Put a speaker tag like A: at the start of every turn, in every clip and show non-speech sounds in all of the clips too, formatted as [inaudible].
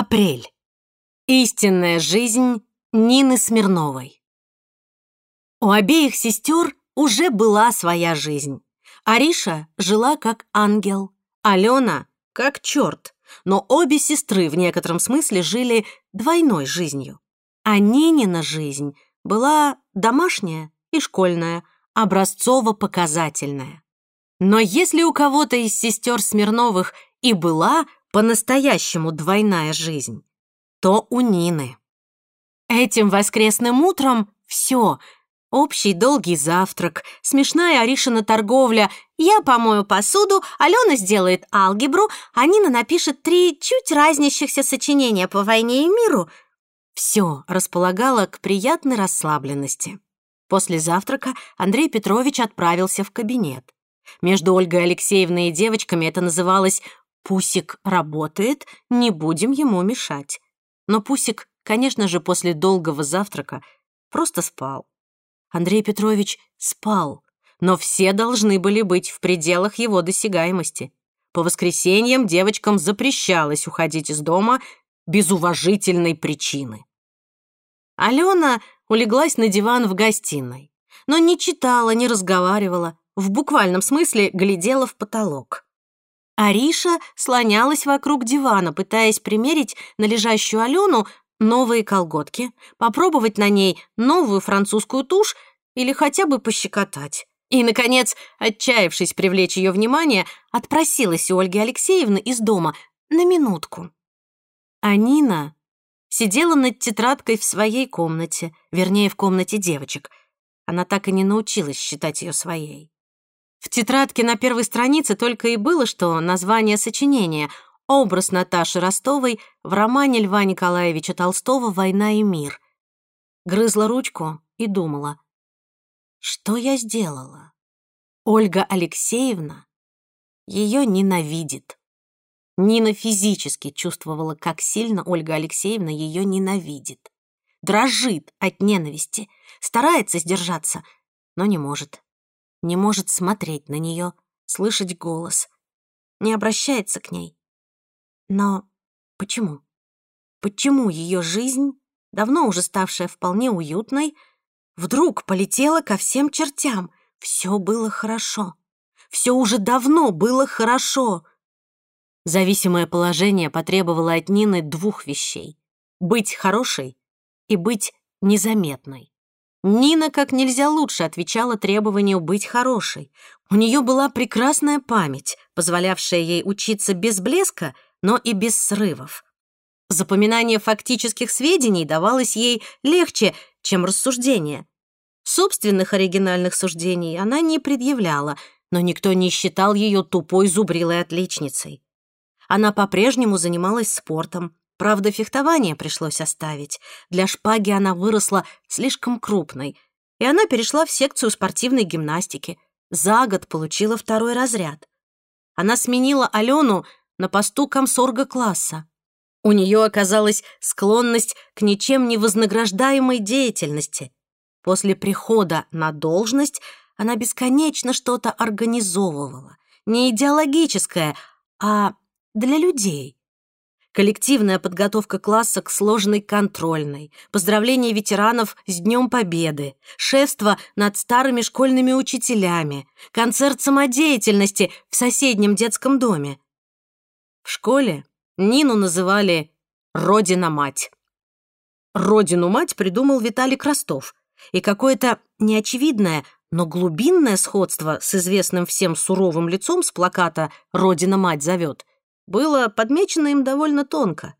A: Апрель. Истинная жизнь Нины Смирновой. У обеих сестер уже была своя жизнь. Ариша жила как ангел, Алена — как черт, но обе сестры в некотором смысле жили двойной жизнью. А Нинина жизнь была домашняя и школьная, образцово-показательная. Но если у кого-то из сестер Смирновых и была по-настоящему двойная жизнь, то у Нины. Этим воскресным утром все. Общий долгий завтрак, смешная Аришина торговля. Я помою посуду, Алена сделает алгебру, а Нина напишет три чуть разнящихся сочинения по войне и миру. Все располагало к приятной расслабленности. После завтрака Андрей Петрович отправился в кабинет. Между Ольгой Алексеевной и девочками это называлось «Пусик работает, не будем ему мешать». Но Пусик, конечно же, после долгого завтрака просто спал. Андрей Петрович спал, но все должны были быть в пределах его досягаемости. По воскресеньям девочкам запрещалось уходить из дома без уважительной причины. Алена улеглась на диван в гостиной, но не читала, не разговаривала, в буквальном смысле глядела в потолок. Ариша слонялась вокруг дивана, пытаясь примерить на лежащую Алену новые колготки, попробовать на ней новую французскую тушь или хотя бы пощекотать. И, наконец, отчаявшись привлечь ее внимание, отпросилась у Ольги Алексеевны из дома на минутку. А Нина сидела над тетрадкой в своей комнате, вернее, в комнате девочек. Она так и не научилась считать ее своей. В тетрадке на первой странице только и было, что название сочинения «Образ Наташи Ростовой» в романе Льва Николаевича Толстого «Война и мир». Грызла ручку и думала, что я сделала? Ольга Алексеевна ее ненавидит. Нина физически чувствовала, как сильно Ольга Алексеевна ее ненавидит. Дрожит от ненависти, старается сдержаться, но не может не может смотреть на нее, слышать голос, не обращается к ней. Но почему? Почему ее жизнь, давно уже ставшая вполне уютной, вдруг полетела ко всем чертям? Все было хорошо. Все уже давно было хорошо. Зависимое положение потребовало от Нины двух вещей — быть хорошей и быть незаметной. Нина как нельзя лучше отвечала требованию быть хорошей. У нее была прекрасная память, позволявшая ей учиться без блеска, но и без срывов. Запоминание фактических сведений давалось ей легче, чем рассуждение. Собственных оригинальных суждений она не предъявляла, но никто не считал ее тупой зубрилой отличницей. Она по-прежнему занималась спортом, Правда, фехтование пришлось оставить. Для шпаги она выросла слишком крупной, и она перешла в секцию спортивной гимнастики. За год получила второй разряд. Она сменила Алену на посту комсорга класса. У нее оказалась склонность к ничем не вознаграждаемой деятельности. После прихода на должность она бесконечно что-то организовывала. Не идеологическое, а для людей коллективная подготовка класса к сложной контрольной, поздравление ветеранов с Днем Победы, шефство над старыми школьными учителями, концерт самодеятельности в соседнем детском доме. В школе Нину называли «Родина-мать». «Родину-мать» придумал Виталий Крастов, и какое-то неочевидное, но глубинное сходство с известным всем суровым лицом с плаката «Родина-мать зовет» было подмечено им довольно тонко.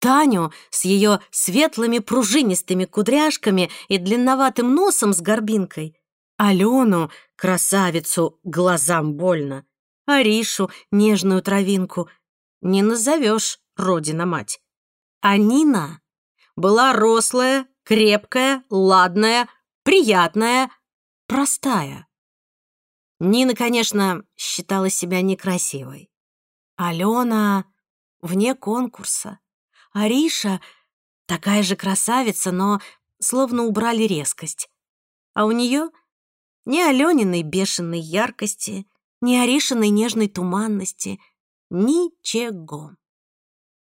A: Таню с ее светлыми пружинистыми кудряшками и длинноватым носом с горбинкой, Алену, красавицу, глазам больно, Аришу, нежную травинку, не назовешь родина-мать. А Нина была рослая, крепкая, ладная, приятная, простая. Нина, конечно, считала себя некрасивой. Алена вне конкурса. Ариша такая же красавица, но словно убрали резкость. А у нее ни Алениной бешеной яркости, ни Аришиной нежной туманности, ничего.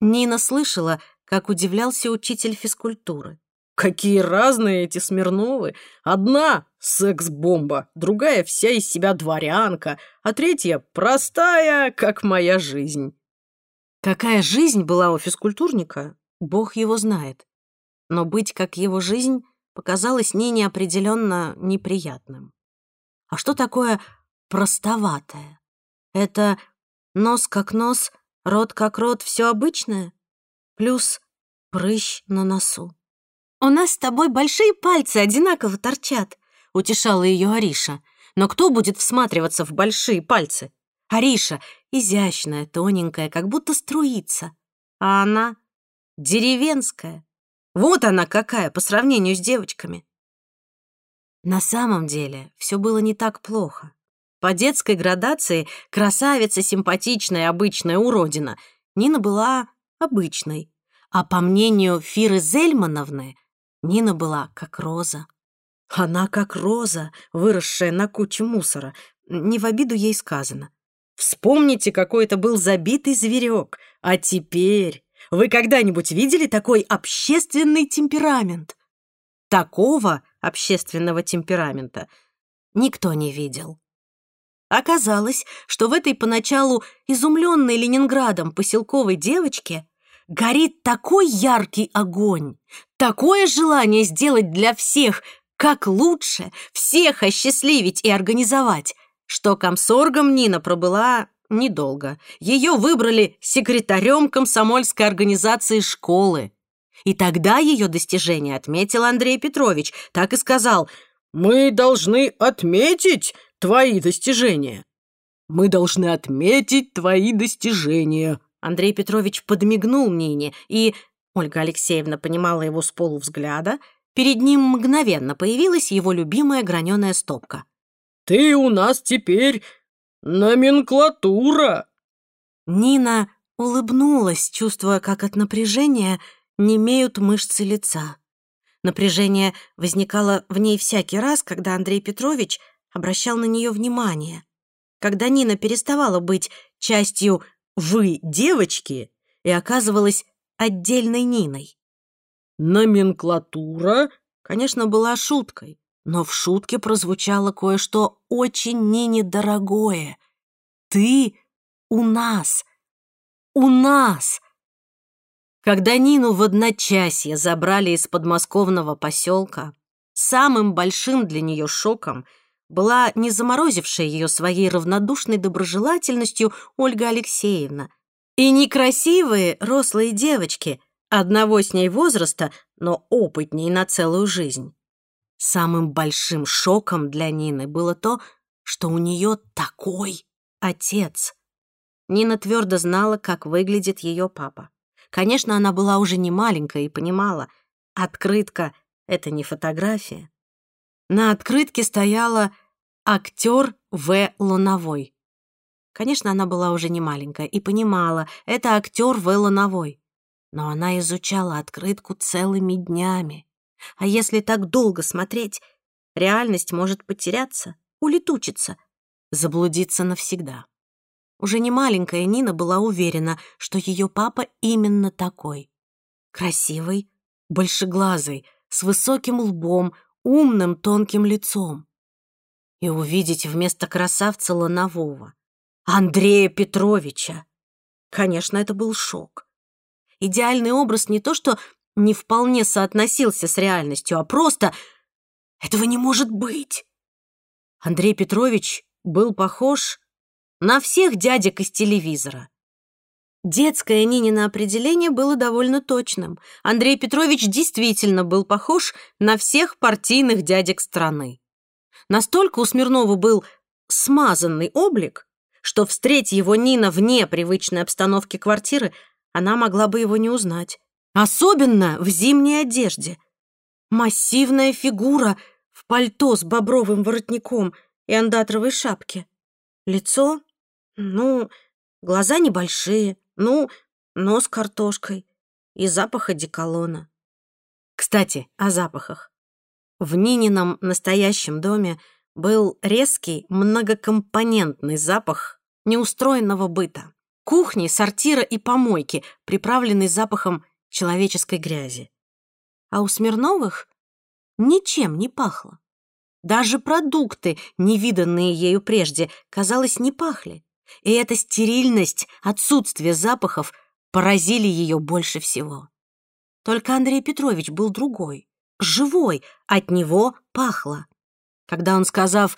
A: Нина слышала, как удивлялся учитель физкультуры.
B: Какие разные эти Смирновы. Одна — секс-бомба, другая — вся из себя дворянка, а третья — простая, как моя жизнь.
A: Какая жизнь была у физкультурника, бог его знает. Но быть как его жизнь показалось Нине определенно неприятным. А что такое простоватое? Это нос как нос, рот как рот, все обычное? Плюс прыщ на носу. «У нас с тобой большие пальцы одинаково торчат», — утешала ее Ариша. «Но кто будет всматриваться в большие пальцы? Ариша изящная, тоненькая, как будто струится. А она деревенская. Вот она какая по сравнению с девочками». На самом деле все было не так плохо. По детской градации красавица, симпатичная, обычная уродина. Нина была обычной. А по мнению Фиры Зельмановны, Нина была как роза. Она как роза, выросшая на куче мусора. Не в обиду ей сказано. Вспомните, какой это был забитый зверек. А теперь... Вы когда-нибудь видели такой общественный темперамент? Такого общественного темперамента никто не видел. Оказалось, что в этой поначалу изумленной Ленинградом поселковой девочке горит такой яркий огонь, такое желание сделать для всех как лучше, всех осчастливить и организовать, что комсоргом Нина пробыла недолго. Ее выбрали секретарем комсомольской организации школы. И тогда ее достижение отметил Андрей Петрович, так и сказал «Мы должны отметить твои достижения». «Мы должны отметить твои достижения», Андрей Петрович подмигнул Нине, и Ольга Алексеевна понимала его с полувзгляда. Перед ним мгновенно появилась его любимая граненая стопка. «Ты у нас теперь номенклатура!» Нина улыбнулась, чувствуя, как от напряжения немеют мышцы лица. Напряжение возникало в ней всякий раз, когда Андрей Петрович обращал на нее внимание. Когда Нина переставала быть частью «вы, девочки» и оказывалась отдельной Ниной. Номенклатура, конечно, была шуткой, но в шутке прозвучало кое-что очень Нине дорогое. «Ты у нас! У нас!» Когда Нину в одночасье забрали из подмосковного поселка, самым большим для нее шоком — была не заморозившая ее своей равнодушной доброжелательностью Ольга Алексеевна, и некрасивые рослые девочки, одного с ней возраста, но опытней на целую жизнь. Самым большим шоком для Нины было то, что у нее такой отец. Нина твердо знала, как выглядит ее папа. Конечно, она была уже не маленькая и понимала, открытка — это не фотография. На открытке стояла актер В. Луновой. Конечно, она была уже не маленькая и понимала, это актер В. Луновой. Но она изучала открытку целыми днями. А если так долго смотреть, реальность может потеряться, улетучиться, заблудиться навсегда. Уже не маленькая Нина была уверена, что ее папа именно такой. Красивый, большеглазый, с высоким лбом, умным тонким лицом. И увидеть вместо красавца Ланового Андрея Петровича. Конечно, это был шок. Идеальный образ не то, что не вполне соотносился с реальностью, а просто «этого не может быть». Андрей Петрович был похож на всех дядек из телевизора. Детское Нинино определение было довольно точным. Андрей Петрович действительно был похож на всех партийных дядек страны. Настолько у Смирнова был смазанный облик, что, встреть его Нина вне привычной обстановки квартиры, она могла бы его не узнать. Особенно в зимней одежде. Массивная фигура в пальто с бобровым воротником и андатровой шапке. Лицо, ну, глаза небольшие, ну, нос картошкой и запах одеколона. Кстати, о запахах. В Нинином настоящем доме был резкий, многокомпонентный запах неустроенного быта. кухни, сортира и помойки, приправленной запахом человеческой грязи. А у Смирновых ничем не пахло. Даже продукты, невиданные ею прежде, казалось, не пахли. И эта стерильность, отсутствие запахов поразили ее больше всего. Только Андрей Петрович был другой, живой, от него пахло. Когда он, сказав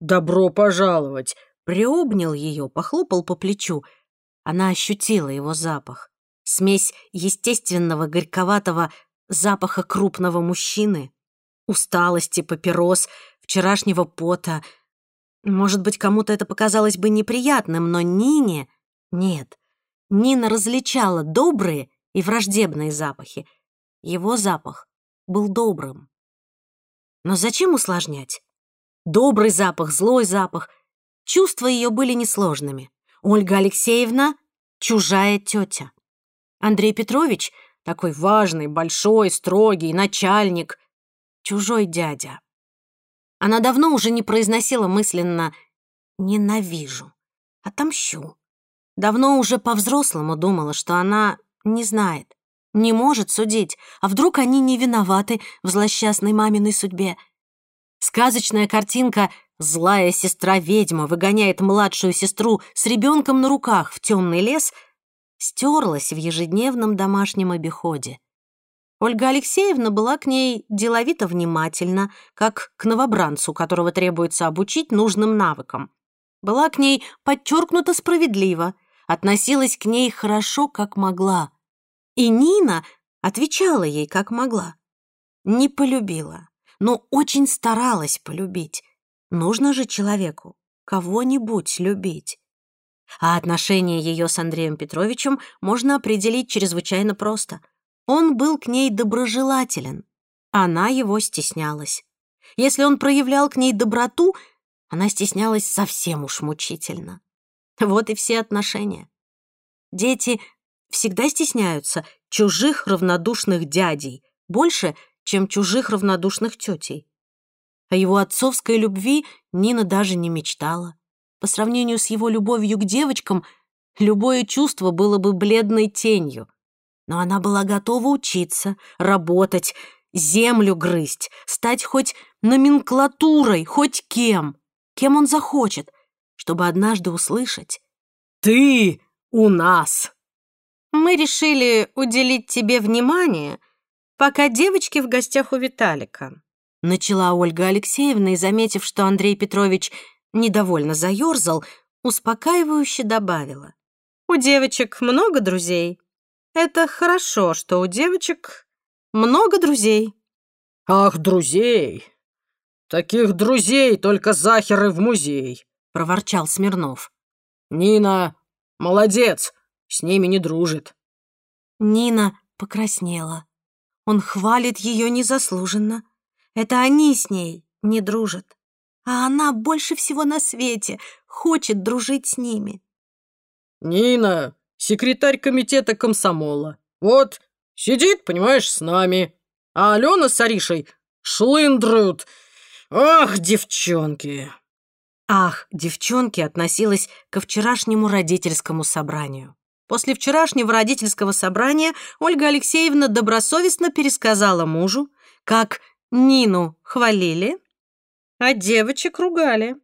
A: «добро пожаловать», приобнял ее, похлопал по плечу, она ощутила его запах. Смесь естественного горьковатого запаха крупного мужчины, усталости, папирос, вчерашнего пота. Может быть, кому-то это показалось бы неприятным, но Нине нет. Нина различала добрые и враждебные запахи. Его запах был добрым. Но зачем усложнять? Добрый запах, злой запах. Чувства ее были несложными. Ольга Алексеевна — чужая тетя. Андрей Петрович — такой важный, большой, строгий, начальник, чужой дядя. Она давно уже не произносила мысленно «ненавижу», «отомщу». Давно уже по-взрослому думала, что она не знает, не может судить, а вдруг они не виноваты в злосчастной маминой судьбе. Сказочная картинка «Злая сестра-ведьма выгоняет младшую сестру с ребенком на руках в темный лес» стерлась в ежедневном домашнем обиходе. Ольга Алексеевна была к ней деловито внимательна, как к новобранцу, которого требуется обучить нужным навыкам. Была к ней подчеркнуто справедливо, относилась к ней хорошо, как могла. И Нина отвечала ей, как могла. Не полюбила, но очень старалась полюбить. Нужно же человеку кого-нибудь любить. А отношения ее с Андреем Петровичем можно определить чрезвычайно просто. Он был к ней доброжелателен, она его стеснялась. Если он проявлял к ней доброту, она стеснялась совсем уж мучительно. Вот и все отношения. Дети всегда стесняются чужих равнодушных дядей больше, чем чужих равнодушных тетей. О его отцовской любви Нина даже не мечтала. По сравнению с его любовью к девочкам, любое чувство было бы бледной тенью. Но она была готова учиться, работать, землю грызть, стать хоть номенклатурой, хоть кем, кем он захочет, чтобы однажды услышать «Ты у нас!» Мы решили уделить тебе внимание, пока девочки в гостях у Виталика. Начала Ольга Алексеевна и, заметив, что Андрей Петрович недовольно заёрзал, успокаивающе добавила. «У девочек много друзей. Это хорошо, что у девочек много друзей».
B: «Ах, друзей! Таких друзей только захеры в музей!» — проворчал Смирнов. «Нина, молодец! с ними не дружит».
A: Нина покраснела. Он хвалит ее незаслуженно. Это они с ней не дружат. А она больше всего на свете хочет дружить с ними.
B: «Нина, секретарь комитета комсомола. Вот, сидит, понимаешь, с нами. А Алена с Аришей шлындрают. Ах, девчонки!»
A: «Ах, девчонки» относилась ко вчерашнему родительскому собранию. После вчерашнего родительского собрания Ольга Алексеевна добросовестно пересказала мужу, как Нину хвалили, а девочек ругали.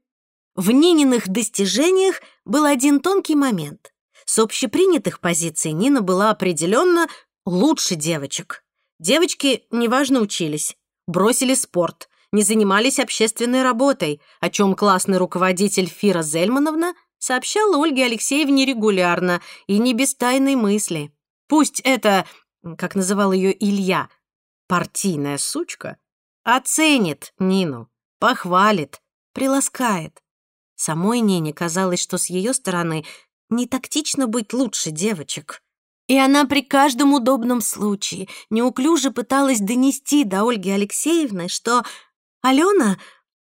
A: В Нининых достижениях был один тонкий момент. С общепринятых позиций Нина была определенно лучше девочек. Девочки неважно учились, бросили спорт, не занимались общественной работой, о чем классный руководитель Фира Зельмановна сообщала Ольге Алексеевне регулярно и не без тайной мысли. Пусть это, как называл ее Илья, партийная сучка, оценит Нину, похвалит, приласкает. Самой Нине казалось, что с ее стороны не тактично быть лучше девочек. И она при каждом удобном случае неуклюже пыталась донести до Ольги Алексеевны, что Алена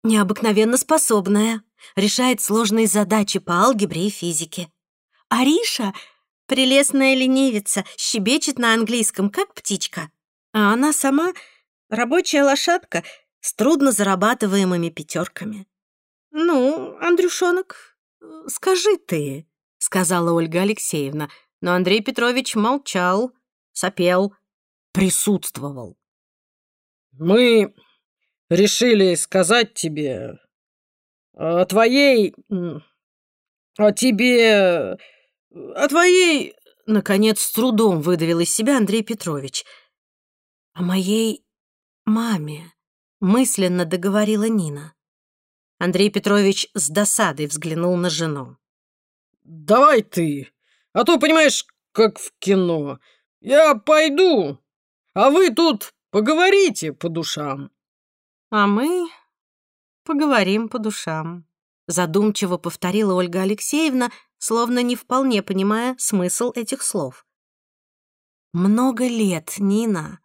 A: необыкновенно способная, решает сложные задачи по алгебре и физике. Ариша — прелестная ленивица, щебечет на английском, как птичка. А она сама — рабочая лошадка с трудно зарабатываемыми пятерками. «Ну, Андрюшонок, скажи ты», — сказала Ольга Алексеевна, но Андрей Петрович молчал, сопел, присутствовал.
B: «Мы решили сказать тебе о твоей... о тебе... о твоей...»
A: Наконец, с трудом выдавил из себя Андрей Петрович. «О моей маме», — мысленно договорила Нина. Андрей Петрович с досадой взглянул на жену.
B: «Давай ты, а то, понимаешь, как в кино. Я пойду, а вы тут поговорите по душам».
A: «А мы поговорим по душам», — задумчиво повторила Ольга Алексеевна, словно не вполне понимая смысл этих слов. Много лет Нина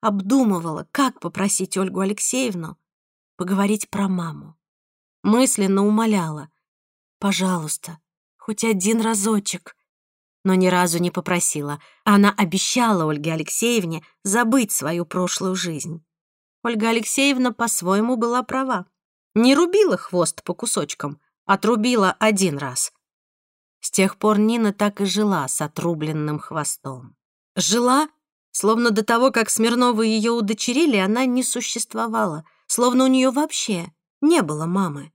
A: обдумывала, как попросить Ольгу Алексеевну поговорить про маму. Мысленно умоляла. «Пожалуйста, хоть один разочек». Но ни разу не попросила. Она обещала Ольге Алексеевне забыть свою прошлую жизнь. Ольга Алексеевна по-своему была права. Не рубила хвост по кусочкам, отрубила один раз. С тех пор Нина так и жила с отрубленным хвостом. Жила, словно до того, как Смирновы ее удочерили, она не существовала, словно у нее вообще не было мамы.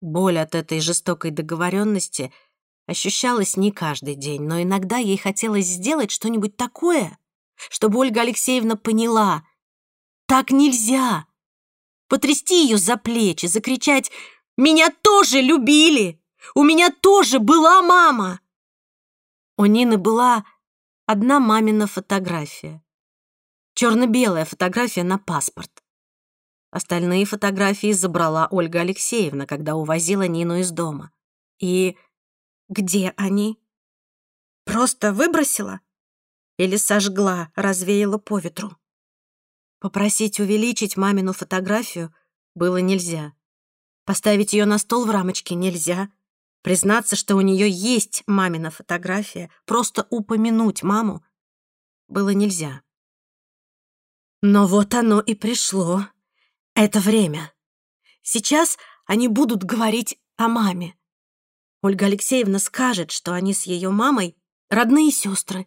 A: Боль от этой жестокой договоренности ощущалась не каждый день, но иногда ей хотелось сделать что-нибудь такое, чтобы Ольга Алексеевна поняла, так нельзя. Потрясти ее за плечи, закричать «Меня тоже любили! У меня тоже была мама!» У Нины была одна мамина фотография. Черно-белая фотография на паспорт. Остальные фотографии забрала Ольга Алексеевна, когда увозила Нину из дома. И где они? Просто выбросила? Или сожгла, развеяла по ветру? Попросить увеличить мамину фотографию было нельзя. Поставить ее на стол в рамочке нельзя. Признаться, что у нее есть мамина фотография, просто упомянуть маму было нельзя. Но вот оно и пришло. Это время. Сейчас они будут говорить о маме. Ольга Алексеевна скажет, что они с ее мамой родные сестры,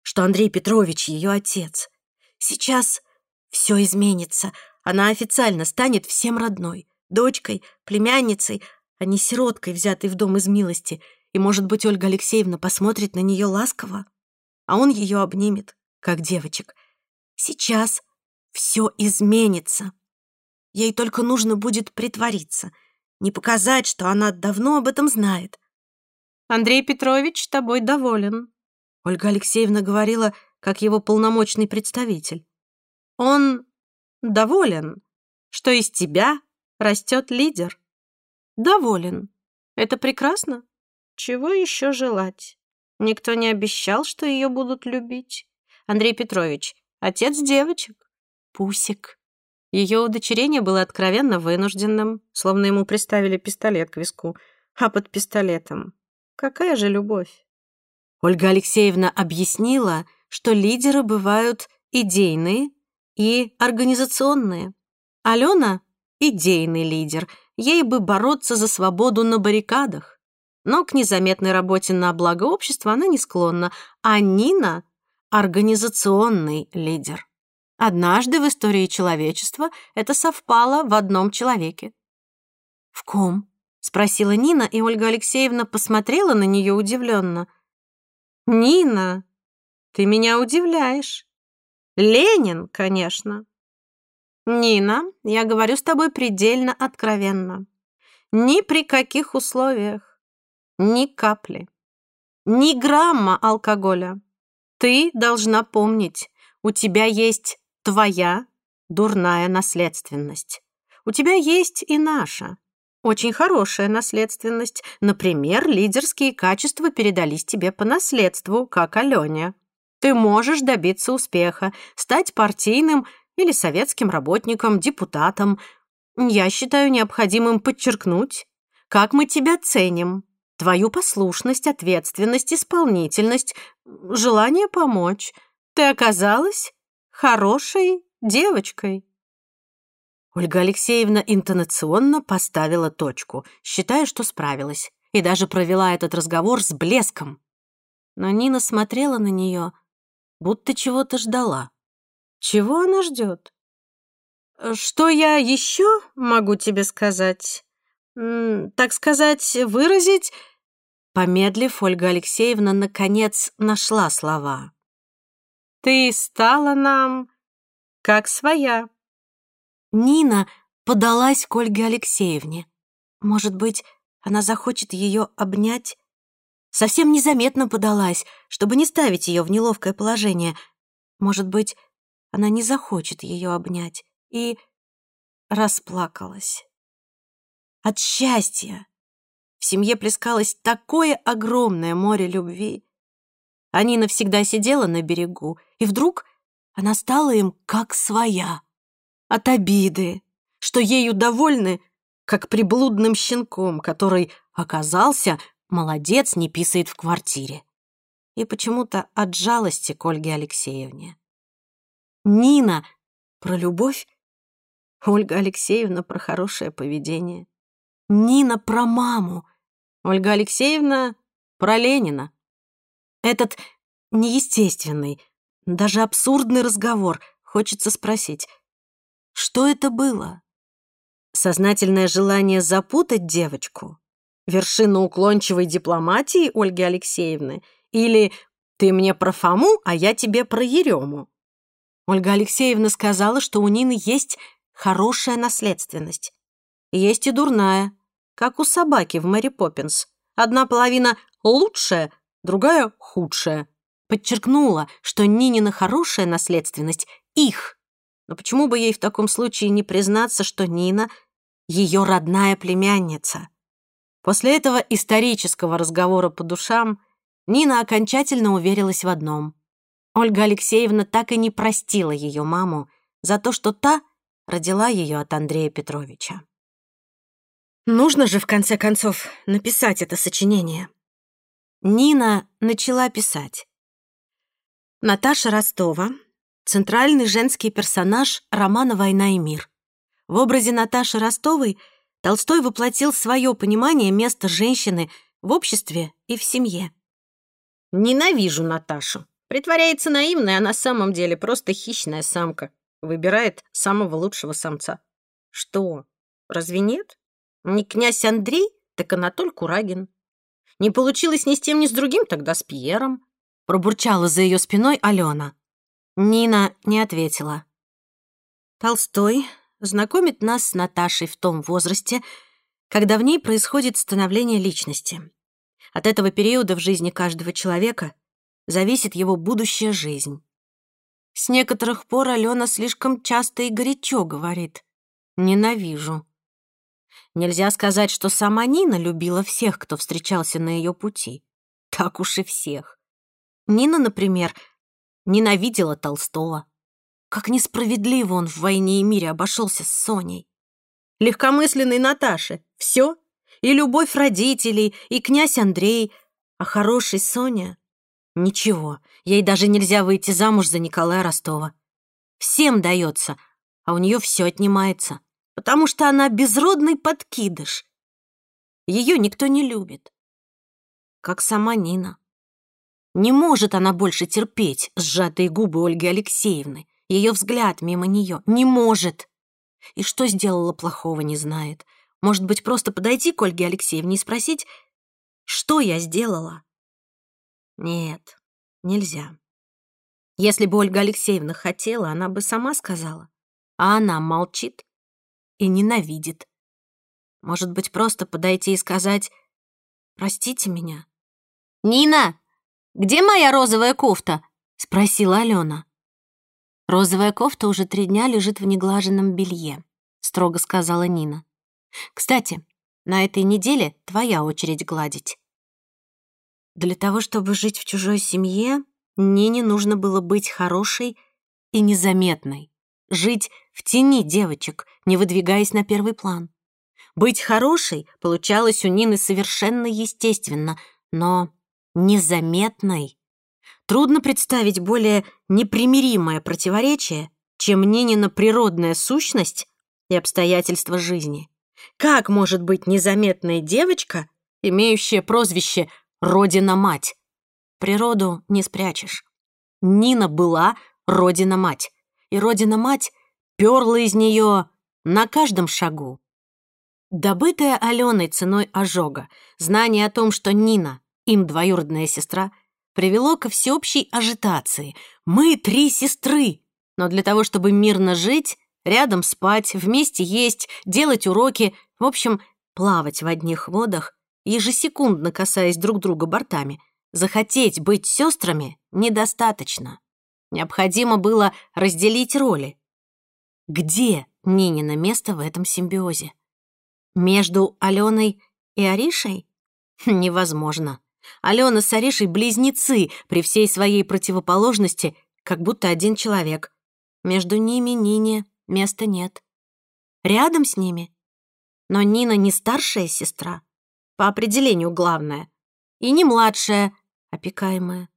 A: что Андрей Петрович ее отец. Сейчас все изменится. Она официально станет всем родной, дочкой, племянницей, а не сироткой, взятой в дом из милости. И, может быть, Ольга Алексеевна посмотрит на нее ласково, а он ее обнимет, как девочек. Сейчас все изменится. Ей только нужно будет притвориться, не показать, что она давно об этом знает. «Андрей Петрович тобой доволен», — Ольга Алексеевна говорила, как его полномочный представитель. «Он доволен, что из тебя растет лидер. Доволен. Это прекрасно. Чего еще желать? Никто не обещал, что ее будут любить. Андрей Петрович, отец девочек. Пусик. Ее удочерение было откровенно вынужденным, словно ему приставили пистолет к виску, а под пистолетом. Какая же любовь? Ольга Алексеевна объяснила, что лидеры бывают идейные и организационные. Алена — идейный лидер, ей бы бороться за свободу на баррикадах. Но к незаметной работе на благо общества она не склонна, а Нина — организационный лидер. Однажды в истории человечества это совпало в одном человеке. «В ком?» — спросила Нина, и Ольга Алексеевна посмотрела на нее удивленно. «Нина, ты меня удивляешь. Ленин, конечно». «Нина, я говорю с тобой предельно откровенно. Ни при каких условиях, ни капли, ни грамма алкоголя. Ты должна помнить, у тебя есть твоя дурная наследственность. У тебя есть и наша. Очень хорошая наследственность. Например, лидерские качества передались тебе по наследству, как Алене. Ты можешь добиться успеха, стать партийным или советским работником, депутатом. Я считаю необходимым подчеркнуть, как мы тебя ценим. Твою послушность, ответственность, исполнительность, желание помочь. Ты оказалась хорошей девочкой». Ольга Алексеевна интонационно поставила точку, считая, что справилась, и даже провела этот разговор с блеском. Но Нина смотрела на нее, будто чего-то ждала. Чего она ждет? Что я еще могу тебе сказать? Так сказать, выразить? Помедлив, Ольга Алексеевна наконец нашла слова. Ты стала нам как своя. Нина подалась к Ольге Алексеевне. Может быть, она захочет ее обнять? Совсем незаметно подалась, чтобы не ставить ее в неловкое положение. Может быть, она не захочет ее обнять. И расплакалась. От счастья. В семье плескалось такое огромное море любви. Они навсегда сидела на берегу, и вдруг она стала им как своя. От обиды, что ею довольны, как приблудным щенком, который оказался, молодец, не писает в квартире. И почему-то от жалости к Ольге Алексеевне. Нина про любовь, Ольга Алексеевна про хорошее поведение. Нина про маму, Ольга Алексеевна про Ленина. Этот неестественный, даже абсурдный разговор хочется спросить, что это было? Сознательное желание запутать девочку? Вершина уклончивой дипломатии Ольги Алексеевны? Или «ты мне про Фому, а я тебе про Ерему»? Ольга Алексеевна сказала, что у Нины есть хорошая наследственность. Есть и дурная, как у собаки в Мэри Поппинс. Одна половина лучшая, другая худшая. Подчеркнула, что Нинина хорошая наследственность — их. Но почему бы ей в таком случае не признаться, что Нина — ее родная племянница? После этого исторического разговора по душам Нина окончательно уверилась в одном. Ольга Алексеевна так и не простила ее маму за то, что та родила ее от Андрея Петровича. Нужно же, в конце концов, написать это сочинение. Нина начала писать. Наташа Ростова — центральный женский персонаж романа «Война и мир». В образе Наташи Ростовой Толстой воплотил свое понимание места женщины в обществе и в семье. «Ненавижу Наташу. Притворяется наивной, а на самом деле просто хищная самка. Выбирает самого лучшего самца. Что, разве нет? Не князь Андрей, так Анатоль Курагин. Не получилось ни с тем, ни с другим, тогда с Пьером. Пробурчала за ее спиной Алена. Нина не ответила. Толстой знакомит нас с Наташей в том возрасте, когда в ней происходит становление личности. От этого периода в жизни каждого человека зависит его будущая жизнь. С некоторых пор Алена слишком часто и горячо говорит «ненавижу». Нельзя сказать, что сама Нина любила всех, кто встречался на ее пути. Так уж и всех. Нина, например, ненавидела Толстого. Как несправедливо он в «Войне и мире» обошелся с Соней. Легкомысленной Наташе — все. И любовь родителей, и князь Андрей. А хороший Соня Ничего, ей даже нельзя выйти замуж за Николая Ростова. Всем дается, а у нее все отнимается, потому что она безродный подкидыш. Ее никто не любит. Как сама Нина. Не может она больше терпеть сжатые губы Ольги Алексеевны, ее взгляд мимо нее. Не может. И что сделала плохого, не знает. Может быть, просто подойти к Ольге Алексеевне и спросить, что я сделала? Нет, нельзя. Если бы Ольга Алексеевна хотела, она бы сама сказала. А она молчит и ненавидит. Может быть, просто подойти и сказать «Простите меня». «Нина, где моя розовая кофта?» — спросила Алена. «Розовая кофта уже три дня лежит в неглаженном белье», — строго сказала Нина. «Кстати, на этой неделе твоя очередь гладить. Для того, чтобы жить в чужой семье, Нине нужно было быть хорошей и незаметной. Жить в тени девочек, не выдвигаясь на первый план. Быть хорошей получалось у Нины совершенно естественно, но незаметной. Трудно представить более непримиримое противоречие, чем Нинина природная сущность и обстоятельства жизни. Как может быть незаметная девочка имеющая прозвище «Родина-мать». Природу не спрячешь. Нина была Родина-мать, и Родина-мать перла из нее на каждом шагу. Добытое Аленой ценой ожога, знание о том, что Нина, им двоюродная сестра, привело ко всеобщей ажитации. Мы три сестры, но для того, чтобы мирно жить, рядом спать, вместе есть, делать уроки, в общем, плавать в одних водах, ежесекундно касаясь друг друга бортами, захотеть быть сестрами недостаточно. Необходимо было разделить роли. Где Нинина место в этом симбиозе? Между Аленой и Аришей? [laughs] Невозможно. Алена с Аришей близнецы при всей своей противоположности, как будто один человек. Между ними Нине места нет. Рядом с ними. Но Нина не старшая сестра, по определению главная, и не младшая, опекаемая.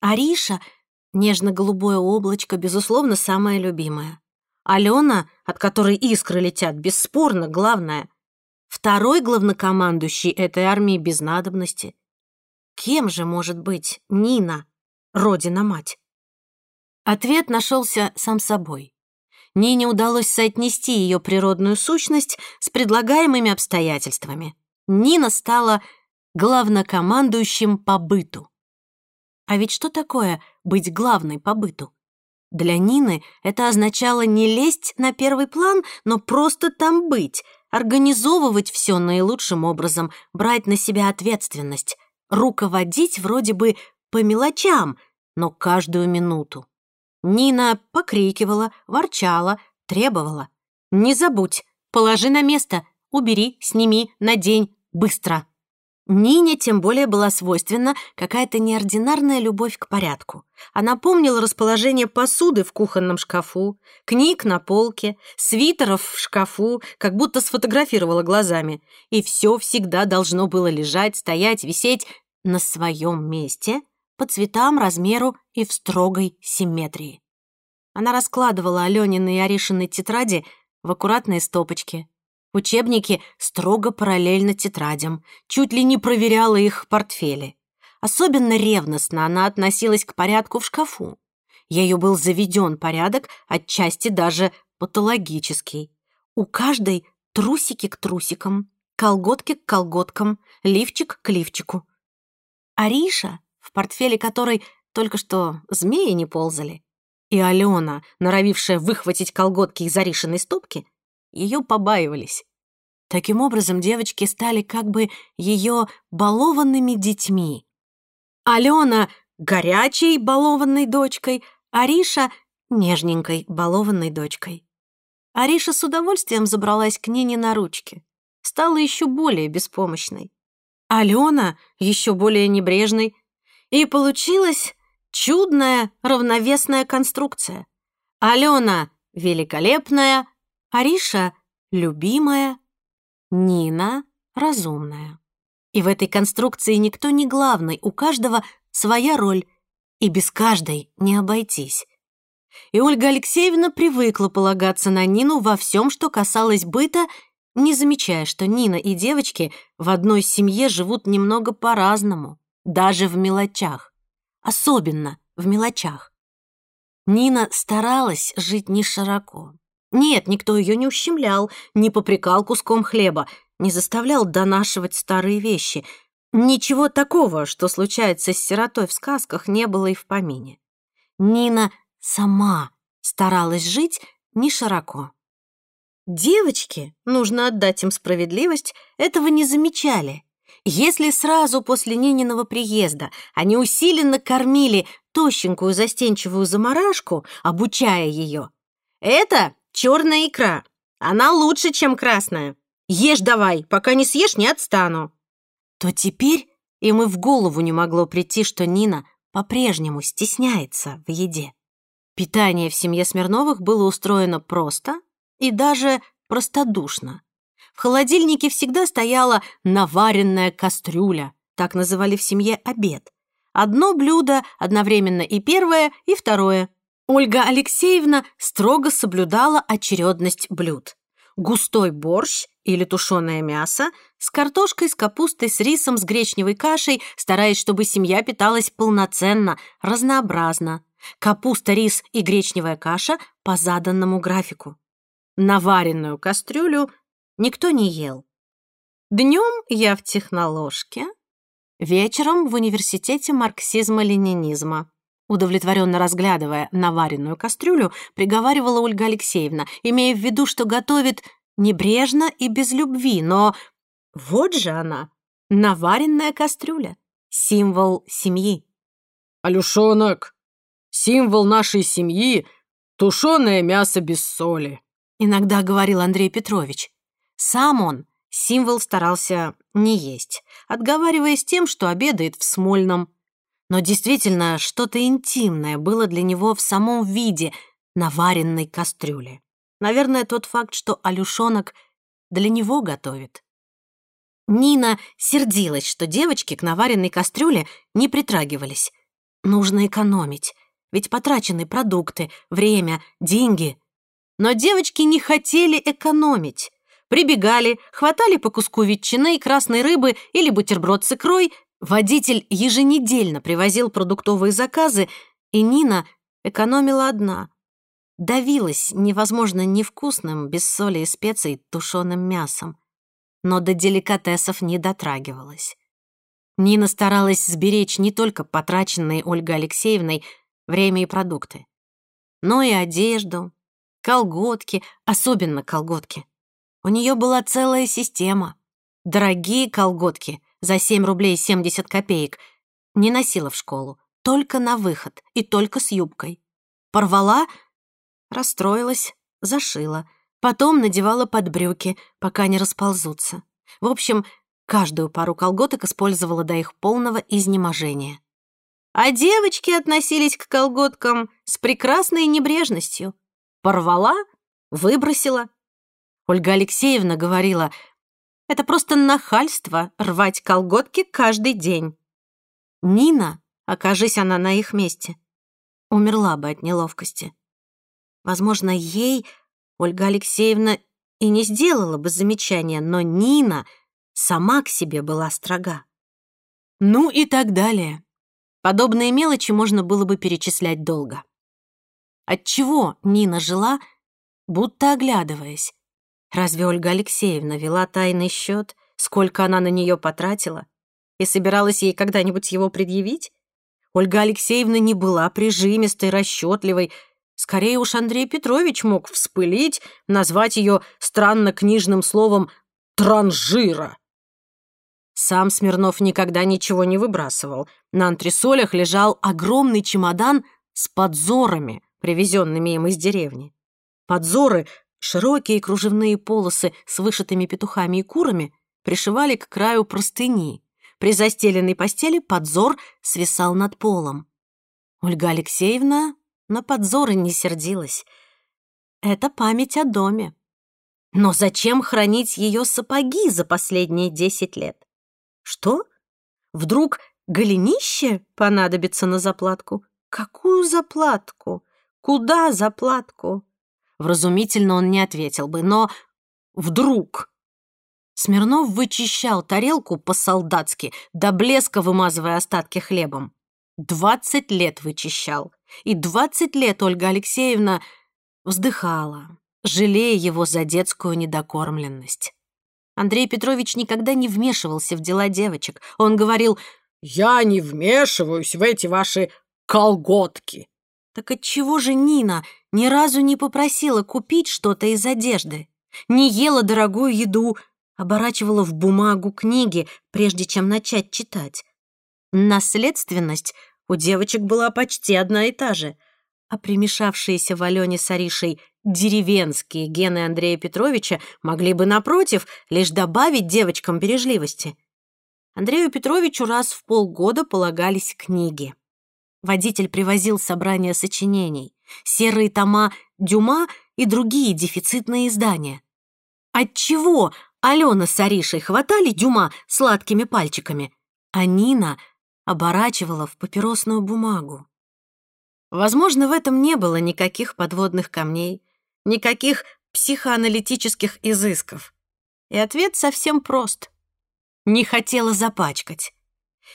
A: Ариша — нежно-голубое облачко, безусловно, самое любимое. Алена, от которой искры летят, бесспорно, главная второй главнокомандующий этой армии без надобности. Кем же может быть Нина, родина-мать? Ответ нашелся сам собой. Нине удалось соотнести ее природную сущность с предлагаемыми обстоятельствами. Нина стала главнокомандующим по быту. А ведь что такое быть главной по быту? Для Нины это означало не лезть на первый план, но просто там быть — организовывать все наилучшим образом, брать на себя ответственность, руководить вроде бы по мелочам, но каждую минуту. Нина покрикивала, ворчала, требовала. «Не забудь, положи на место, убери, сними, надень, быстро!» Нине тем более была свойственна какая-то неординарная любовь к порядку. Она помнила расположение посуды в кухонном шкафу, книг на полке, свитеров в шкафу, как будто сфотографировала глазами. И все всегда должно было лежать, стоять, висеть на своем месте, по цветам, размеру и в строгой симметрии. Она раскладывала Аленины и Аришины тетради в аккуратные стопочки, Учебники строго параллельно тетрадям, чуть ли не проверяла их портфели. Особенно ревностно она относилась к порядку в шкафу. Ею был заведен порядок, отчасти даже патологический. У каждой трусики к трусикам, колготки к колготкам, лифчик к лифчику. Ариша, в портфеле которой только что змеи не ползали, и Алена, норовившая выхватить колготки из Аришиной стопки, ее побаивались. Таким образом, девочки стали как бы ее балованными детьми. Алена — горячей балованной дочкой, Ариша — нежненькой балованной дочкой. Ариша с удовольствием забралась к Нине на ручки, стала еще более беспомощной. Алена еще более небрежной, и получилась чудная равновесная конструкция. Алена — великолепная, Ариша — любимая, Нина — разумная. И в этой конструкции никто не главный, у каждого своя роль, и без каждой не обойтись. И Ольга Алексеевна привыкла полагаться на Нину во всем, что касалось быта, не замечая, что Нина и девочки в одной семье живут немного по-разному, даже в мелочах. Особенно в мелочах. Нина старалась жить не широко. Нет, никто ее не ущемлял, не попрекал куском хлеба, не заставлял донашивать старые вещи. Ничего такого, что случается с сиротой в сказках, не было и в помине. Нина сама старалась жить не широко. Девочки, нужно отдать им справедливость, этого не замечали. Если сразу после Нининого приезда они усиленно кормили тощенькую застенчивую заморашку, обучая ее, это Черная икра. Она лучше, чем красная. Ешь давай, пока не съешь, не отстану. То теперь им и в голову не могло прийти, что Нина по-прежнему стесняется в еде. Питание в семье Смирновых было устроено просто и даже простодушно. В холодильнике всегда стояла наваренная кастрюля, так называли в семье обед. Одно блюдо, одновременно и первое, и второе. Ольга Алексеевна строго соблюдала очередность блюд. густой борщ или тушеное мясо с картошкой, с капустой, с рисом, с гречневой кашей, стараясь, чтобы семья питалась полноценно, разнообразно. Капуста, рис и гречневая каша по заданному графику. Наваренную кастрюлю никто не ел. Днем я в техноложке, вечером в университете марксизма-ленинизма. Удовлетворенно разглядывая наваренную кастрюлю, приговаривала Ольга Алексеевна, имея в виду, что готовит небрежно и без любви, но вот же она, наваренная кастрюля, символ семьи.
B: «Алюшонок, символ нашей семьи — тушеное мясо без соли»,
A: иногда говорил Андрей Петрович. Сам он символ старался не есть, отговариваясь тем, что обедает в Смольном. Но действительно, что-то интимное было для него в самом виде наваренной кастрюли. Наверное, тот факт, что Алюшонок для него готовит. Нина сердилась, что девочки к наваренной кастрюле не притрагивались. Нужно экономить, ведь потрачены продукты, время, деньги. Но девочки не хотели экономить. Прибегали, хватали по куску ветчины и красной рыбы или бутерброд с икрой. Водитель еженедельно привозил продуктовые заказы, и Нина экономила одна давилась невозможно невкусным, без соли и специй, тушеным мясом. Но до деликатесов не дотрагивалась. Нина старалась сберечь не только потраченные Ольгой Алексеевной время и продукты, но и одежду, колготки, особенно колготки. У нее была целая система. Дорогие колготки за 7 рублей 70 копеек не носила в школу, только на выход и только с юбкой. Порвала Расстроилась, зашила. Потом надевала под брюки, пока не расползутся. В общем, каждую пару колготок использовала до их полного изнеможения. А девочки относились к колготкам с прекрасной небрежностью. Порвала, выбросила. Ольга Алексеевна говорила, это просто нахальство рвать колготки каждый день. Нина, окажись она на их месте, умерла бы от неловкости. Возможно, ей Ольга Алексеевна и не сделала бы замечания, но Нина сама к себе была строга. Ну и так далее. Подобные мелочи можно было бы перечислять долго. Отчего Нина жила, будто оглядываясь? Разве Ольга Алексеевна вела тайный счет, сколько она на нее потратила, и собиралась ей когда-нибудь его предъявить? Ольга Алексеевна не была прижимистой, расчетливой, Скорее уж Андрей Петрович мог вспылить, назвать ее странно-книжным словом «транжира». Сам Смирнов никогда ничего не выбрасывал. На антресолях лежал огромный чемодан с подзорами, привезенными им из деревни. Подзоры, широкие кружевные полосы с вышитыми петухами и курами, пришивали к краю простыни. При застеленной постели подзор свисал над полом. Ольга Алексеевна на подзоры не сердилась. Это память о доме. Но зачем хранить ее сапоги за последние десять лет? Что? Вдруг голенище понадобится на заплатку? Какую заплатку? Куда заплатку? Вразумительно он не ответил бы, но вдруг... Смирнов вычищал тарелку по-солдатски, до блеска вымазывая остатки хлебом. Двадцать лет вычищал. И двадцать лет Ольга Алексеевна вздыхала, жалея его за детскую недокормленность. Андрей Петрович никогда не вмешивался в дела девочек. Он говорил
B: «Я не вмешиваюсь в эти ваши колготки».
A: Так отчего же Нина ни разу не попросила купить что-то из одежды? Не ела дорогую еду, оборачивала в бумагу книги, прежде чем начать читать. Наследственность у девочек была почти одна и та же, а примешавшиеся в Алене с Аришей деревенские гены Андрея Петровича могли бы, напротив, лишь добавить девочкам бережливости. Андрею Петровичу раз в полгода полагались книги. Водитель привозил собрания сочинений, серые тома Дюма и другие дефицитные издания. Отчего Алена с Аришей хватали Дюма сладкими пальчиками, а Нина — оборачивала в папиросную бумагу. Возможно, в этом не было никаких подводных камней, никаких психоаналитических изысков. И ответ совсем прост. Не хотела запачкать.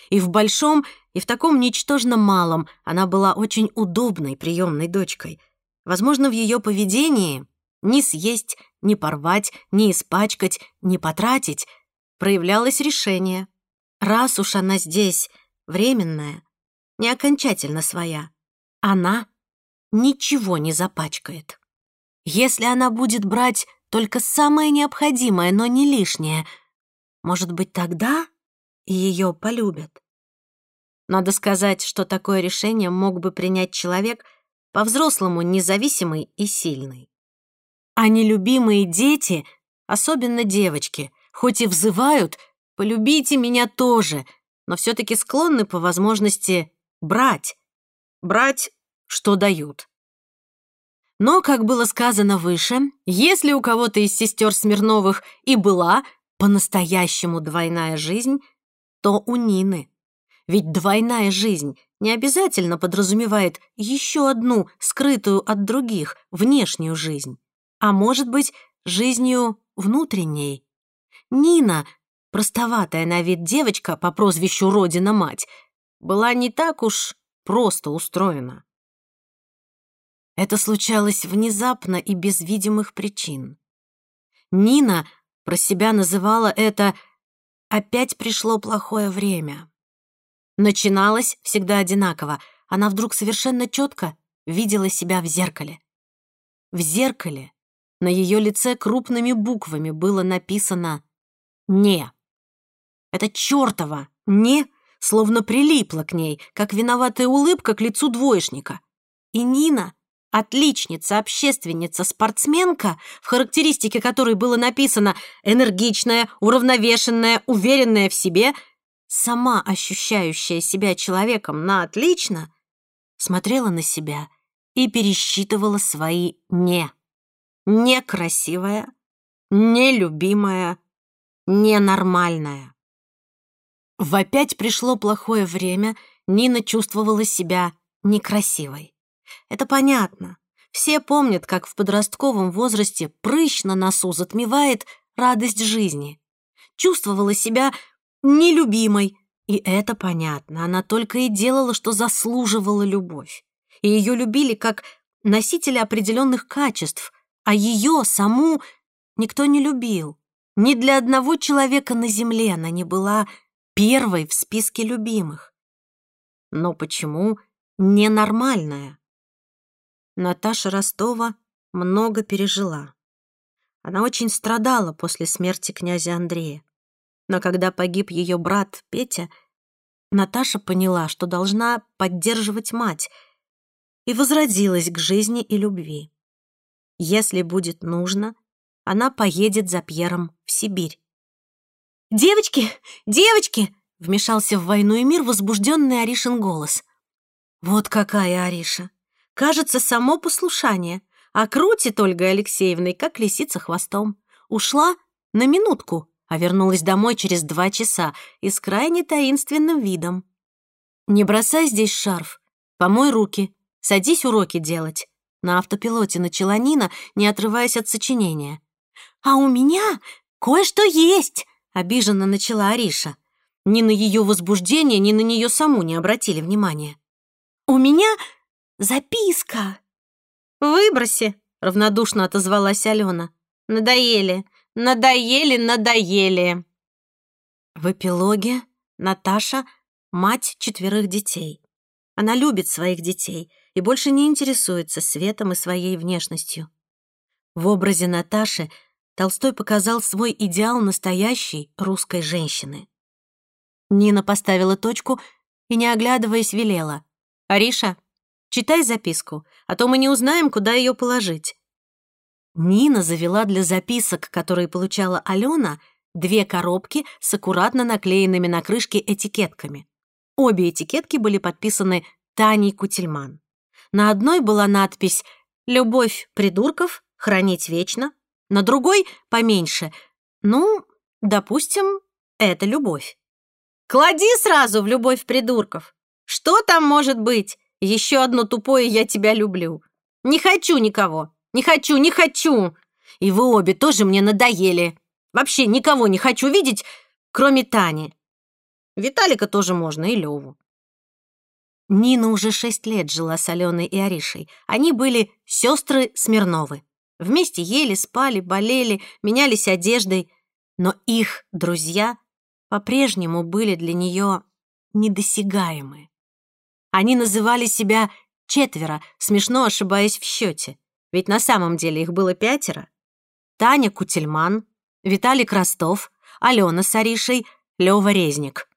A: И в большом, и в таком ничтожно малом она была очень удобной приемной дочкой. Возможно, в ее поведении ни съесть, ни порвать, ни испачкать, ни потратить проявлялось решение. Раз уж она здесь, временная, не окончательно своя, она ничего не запачкает. Если она будет брать только самое необходимое, но не лишнее, может быть, тогда ее полюбят. Надо сказать, что такое решение мог бы принять человек по-взрослому независимый и сильный. А нелюбимые дети, особенно девочки, хоть и взывают «полюбите меня тоже», но все-таки склонны по возможности брать. Брать, что дают. Но, как было сказано выше, если у кого-то из сестер Смирновых и была по-настоящему двойная жизнь, то у Нины. Ведь двойная жизнь не обязательно подразумевает еще одну, скрытую от других, внешнюю жизнь, а может быть, жизнью внутренней. Нина, простоватая на вид девочка по прозвищу Родина-мать, была не так уж просто устроена. Это случалось внезапно и без видимых причин. Нина про себя называла это «опять пришло плохое время». Начиналось всегда одинаково. Она вдруг совершенно четко видела себя в зеркале. В зеркале на ее лице крупными буквами было написано «Не». Это чертово «не» словно прилипло к ней, как виноватая улыбка к лицу двоечника. И Нина, отличница, общественница, спортсменка, в характеристике которой было написано «энергичная, уравновешенная, уверенная в себе», сама ощущающая себя человеком на отлично, смотрела на себя и пересчитывала свои «не». Некрасивая, нелюбимая, ненормальная. В опять пришло плохое время, Нина чувствовала себя некрасивой. Это понятно. Все помнят, как в подростковом возрасте прыщ на носу затмевает радость жизни. Чувствовала себя нелюбимой. И это понятно, она только и делала, что заслуживала любовь. И ее любили как носителя определенных качеств, а ее саму никто не любил. Ни для одного человека на земле она не была первой в списке любимых. Но почему ненормальная? Наташа Ростова много пережила. Она очень страдала после смерти князя Андрея. Но когда погиб ее брат Петя, Наташа поняла, что должна поддерживать мать, и возродилась к жизни и любви. Если будет нужно, она поедет за Пьером в Сибирь. «Девочки! Девочки!» — вмешался в «Войну и мир» возбужденный Аришин голос. «Вот какая Ариша! Кажется, само послушание, а крутит Ольга Алексеевной, как лисица хвостом. Ушла на минутку, а вернулась домой через два часа и с крайне таинственным видом. «Не бросай здесь шарф, помой руки, садись уроки делать». На автопилоте начала Нина, не отрываясь от сочинения. «А у меня кое-что есть!» — обиженно начала Ариша. Ни на ее возбуждение, ни на нее саму не обратили внимания. «У меня записка!» «Выброси!» — равнодушно отозвалась Алена. «Надоели! Надоели, надоели!» В эпилоге Наташа — мать четверых детей. Она любит своих детей и больше не интересуется светом и своей внешностью. В образе Наташи Толстой показал свой идеал настоящей русской женщины. Нина поставила точку и, не оглядываясь, велела. «Ариша, читай записку, а то мы не узнаем, куда ее положить». Нина завела для записок, которые получала Алена, две коробки с аккуратно наклеенными на крышке этикетками. Обе этикетки были подписаны Таней Кутельман. На одной была надпись «Любовь придурков хранить вечно», на другой, поменьше, ну, допустим, это любовь. «Клади сразу в любовь придурков! Что там может быть? Еще одно тупое «я тебя люблю». Не хочу никого!» Не хочу, не хочу! И вы обе тоже мне надоели. Вообще никого не хочу видеть, кроме Тани. Виталика тоже можно и Леву. Нина уже шесть лет жила с Аленой и Аришей. Они были сестры Смирновы. Вместе ели, спали, болели, менялись одеждой. Но их друзья по-прежнему были для нее недосягаемы. Они называли себя четверо, смешно ошибаясь в счете. Ведь на самом деле их было пятеро. Таня Кутельман, Виталий Крастов, Алена с Аришей, Лёва Резник.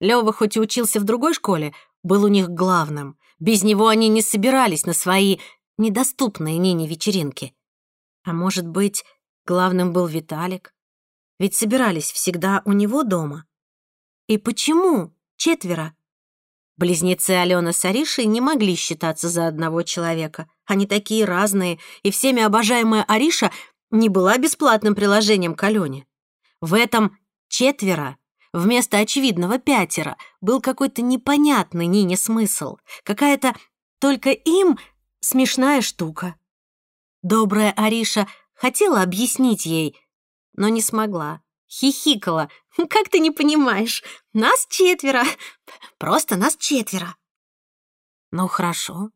A: Лёва хоть и учился в другой школе, был у них главным. Без него они не собирались на свои недоступные Нине вечеринки. А может быть, главным был Виталик? Ведь собирались всегда у него дома. И почему четверо? Близнецы Алена с Аришей не могли считаться за одного человека. Они такие разные, и всеми обожаемая Ариша не была бесплатным приложением к Алене. В этом четверо вместо очевидного пятеро был какой-то непонятный Нине смысл, какая-то только им смешная штука. Добрая Ариша хотела объяснить ей, но не смогла. Хихикала. [laughs] «Как ты не понимаешь? Нас четверо. [laughs] Просто нас четверо». «Ну, хорошо.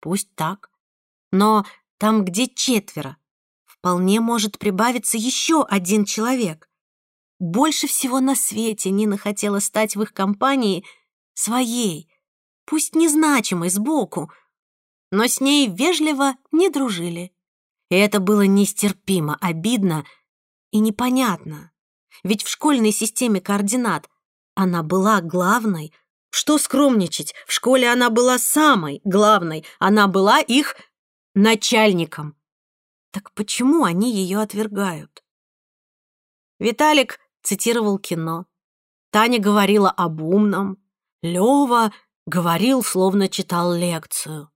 A: Пусть так. Но там, где четверо, вполне может прибавиться еще один человек. Больше всего на свете Нина хотела стать в их компании своей, пусть незначимой сбоку, но с ней вежливо не дружили. И это было нестерпимо, обидно и непонятно. Ведь в школьной системе координат она была главной. Что скромничать, в школе она была самой главной, она была их начальником. Так почему они ее отвергают? Виталик цитировал кино. Таня говорила об умном. Лёва говорил, словно читал лекцию.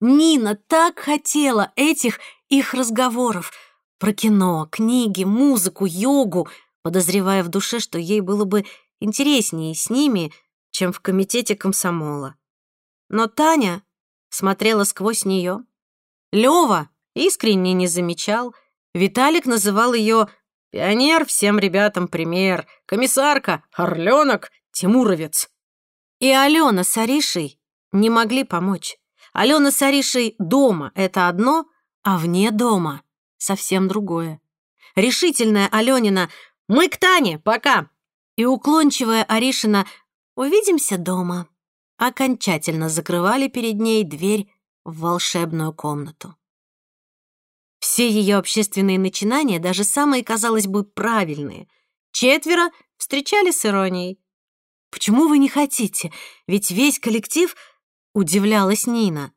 A: Нина так хотела этих их разговоров про кино, книги, музыку, йогу, подозревая в душе, что ей было бы интереснее с ними, чем в комитете комсомола. Но Таня смотрела сквозь нее. Лёва искренне не замечал. Виталик называл ее «пионер, всем ребятам пример», «комиссарка», «орленок», «тимуровец». И Алена с Аришей не могли помочь. Алена с Аришей дома — это одно, а вне дома — совсем другое. Решительная Аленина «Мы к Тане, пока!» и уклончивая Аришина «Увидимся дома» окончательно закрывали перед ней дверь в волшебную комнату. Все ее общественные начинания, даже самые, казалось бы, правильные, четверо встречали с иронией. «Почему вы не хотите? Ведь весь коллектив Удивлялась Нина.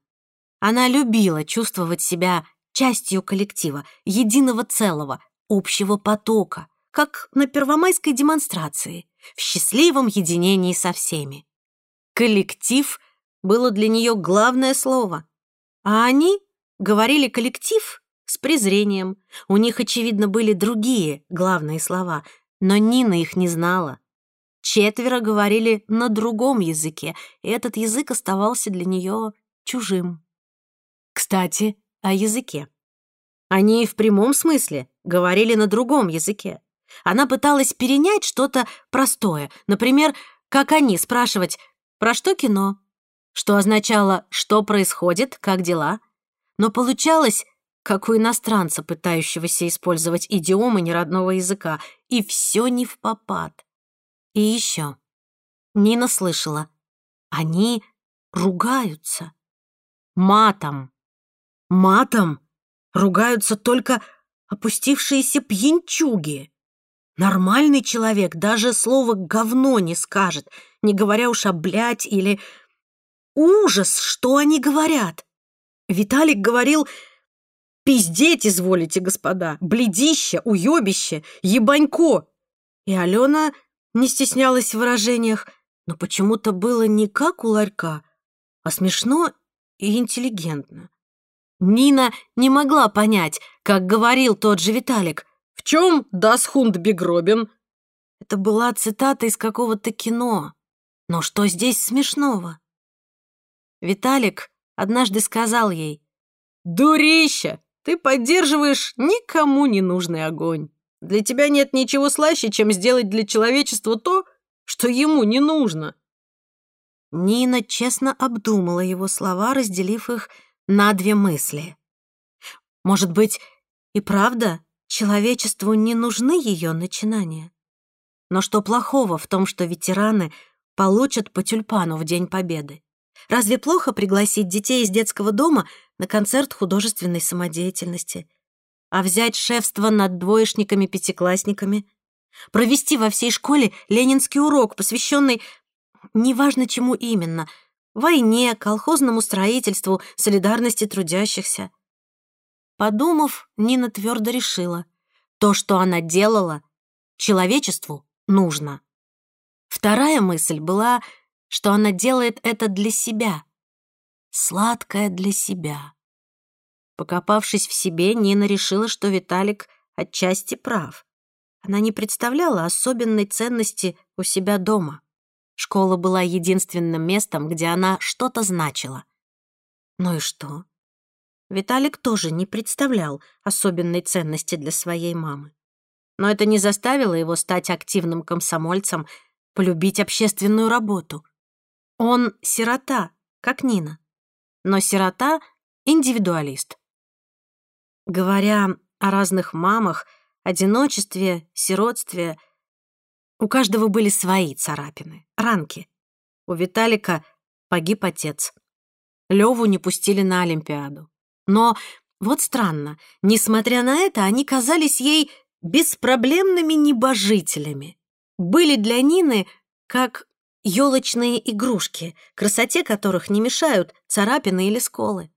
A: Она любила чувствовать себя частью коллектива, единого целого, общего потока, как на первомайской демонстрации, в счастливом единении со всеми. Коллектив было для нее главное слово, а они говорили «коллектив» с презрением. У них, очевидно, были другие главные слова, но Нина их не знала. Четверо говорили на другом языке, и этот язык оставался для нее чужим. Кстати, о языке. Они в прямом смысле говорили на другом языке. Она пыталась перенять что-то простое, например, как они спрашивать «Про что кино?», что означало «Что происходит?», «Как дела?». Но получалось, как у иностранца, пытающегося использовать идиомы неродного языка, и все не в попад. И еще. Нина слышала. Они ругаются. Матом. Матом ругаются только опустившиеся пьянчуги. Нормальный человек даже слово «говно» не скажет, не говоря уж о «блядь» или «ужас», что они говорят. Виталик говорил «пиздеть изволите, господа, бледище, уёбище, ебанько». И Алена не стеснялась в выражениях, но почему-то было не как у ларька, а смешно и интеллигентно. Нина не могла понять, как говорил тот же Виталик, «В чем дасхунд бегробен?» Это была цитата из какого-то кино. Но что здесь смешного? Виталик однажды сказал ей, «Дурища!
B: Ты поддерживаешь никому не нужный огонь. Для тебя нет ничего слаще, чем сделать для человечества то, что ему не нужно».
A: Нина честно обдумала его слова, разделив их на две мысли. Может быть, и правда человечеству не нужны ее начинания? Но что плохого в том, что ветераны получат по тюльпану в День Победы? Разве плохо пригласить детей из детского дома на концерт художественной самодеятельности? А взять шефство над двоечниками-пятиклассниками? Провести во всей школе ленинский урок, посвященный неважно чему именно — войне, колхозному строительству, солидарности трудящихся. Подумав, Нина твердо решила, то, что она делала, человечеству нужно. Вторая мысль была, что она делает это для себя. Сладкое для себя. Покопавшись в себе, Нина решила, что Виталик отчасти прав. Она не представляла особенной ценности у себя дома. Школа была единственным местом, где она что-то значила. Ну и что? Виталик тоже не представлял особенной ценности для своей мамы. Но это не заставило его стать активным комсомольцем, полюбить общественную работу. Он сирота, как Нина. Но сирота — индивидуалист. Говоря о разных мамах, одиночестве, сиротстве, у каждого были свои царапины, ранки. У Виталика погиб отец. Леву не пустили на Олимпиаду. Но вот странно, несмотря на это, они казались ей беспроблемными небожителями. Были для Нины как елочные игрушки, красоте которых не мешают царапины или сколы.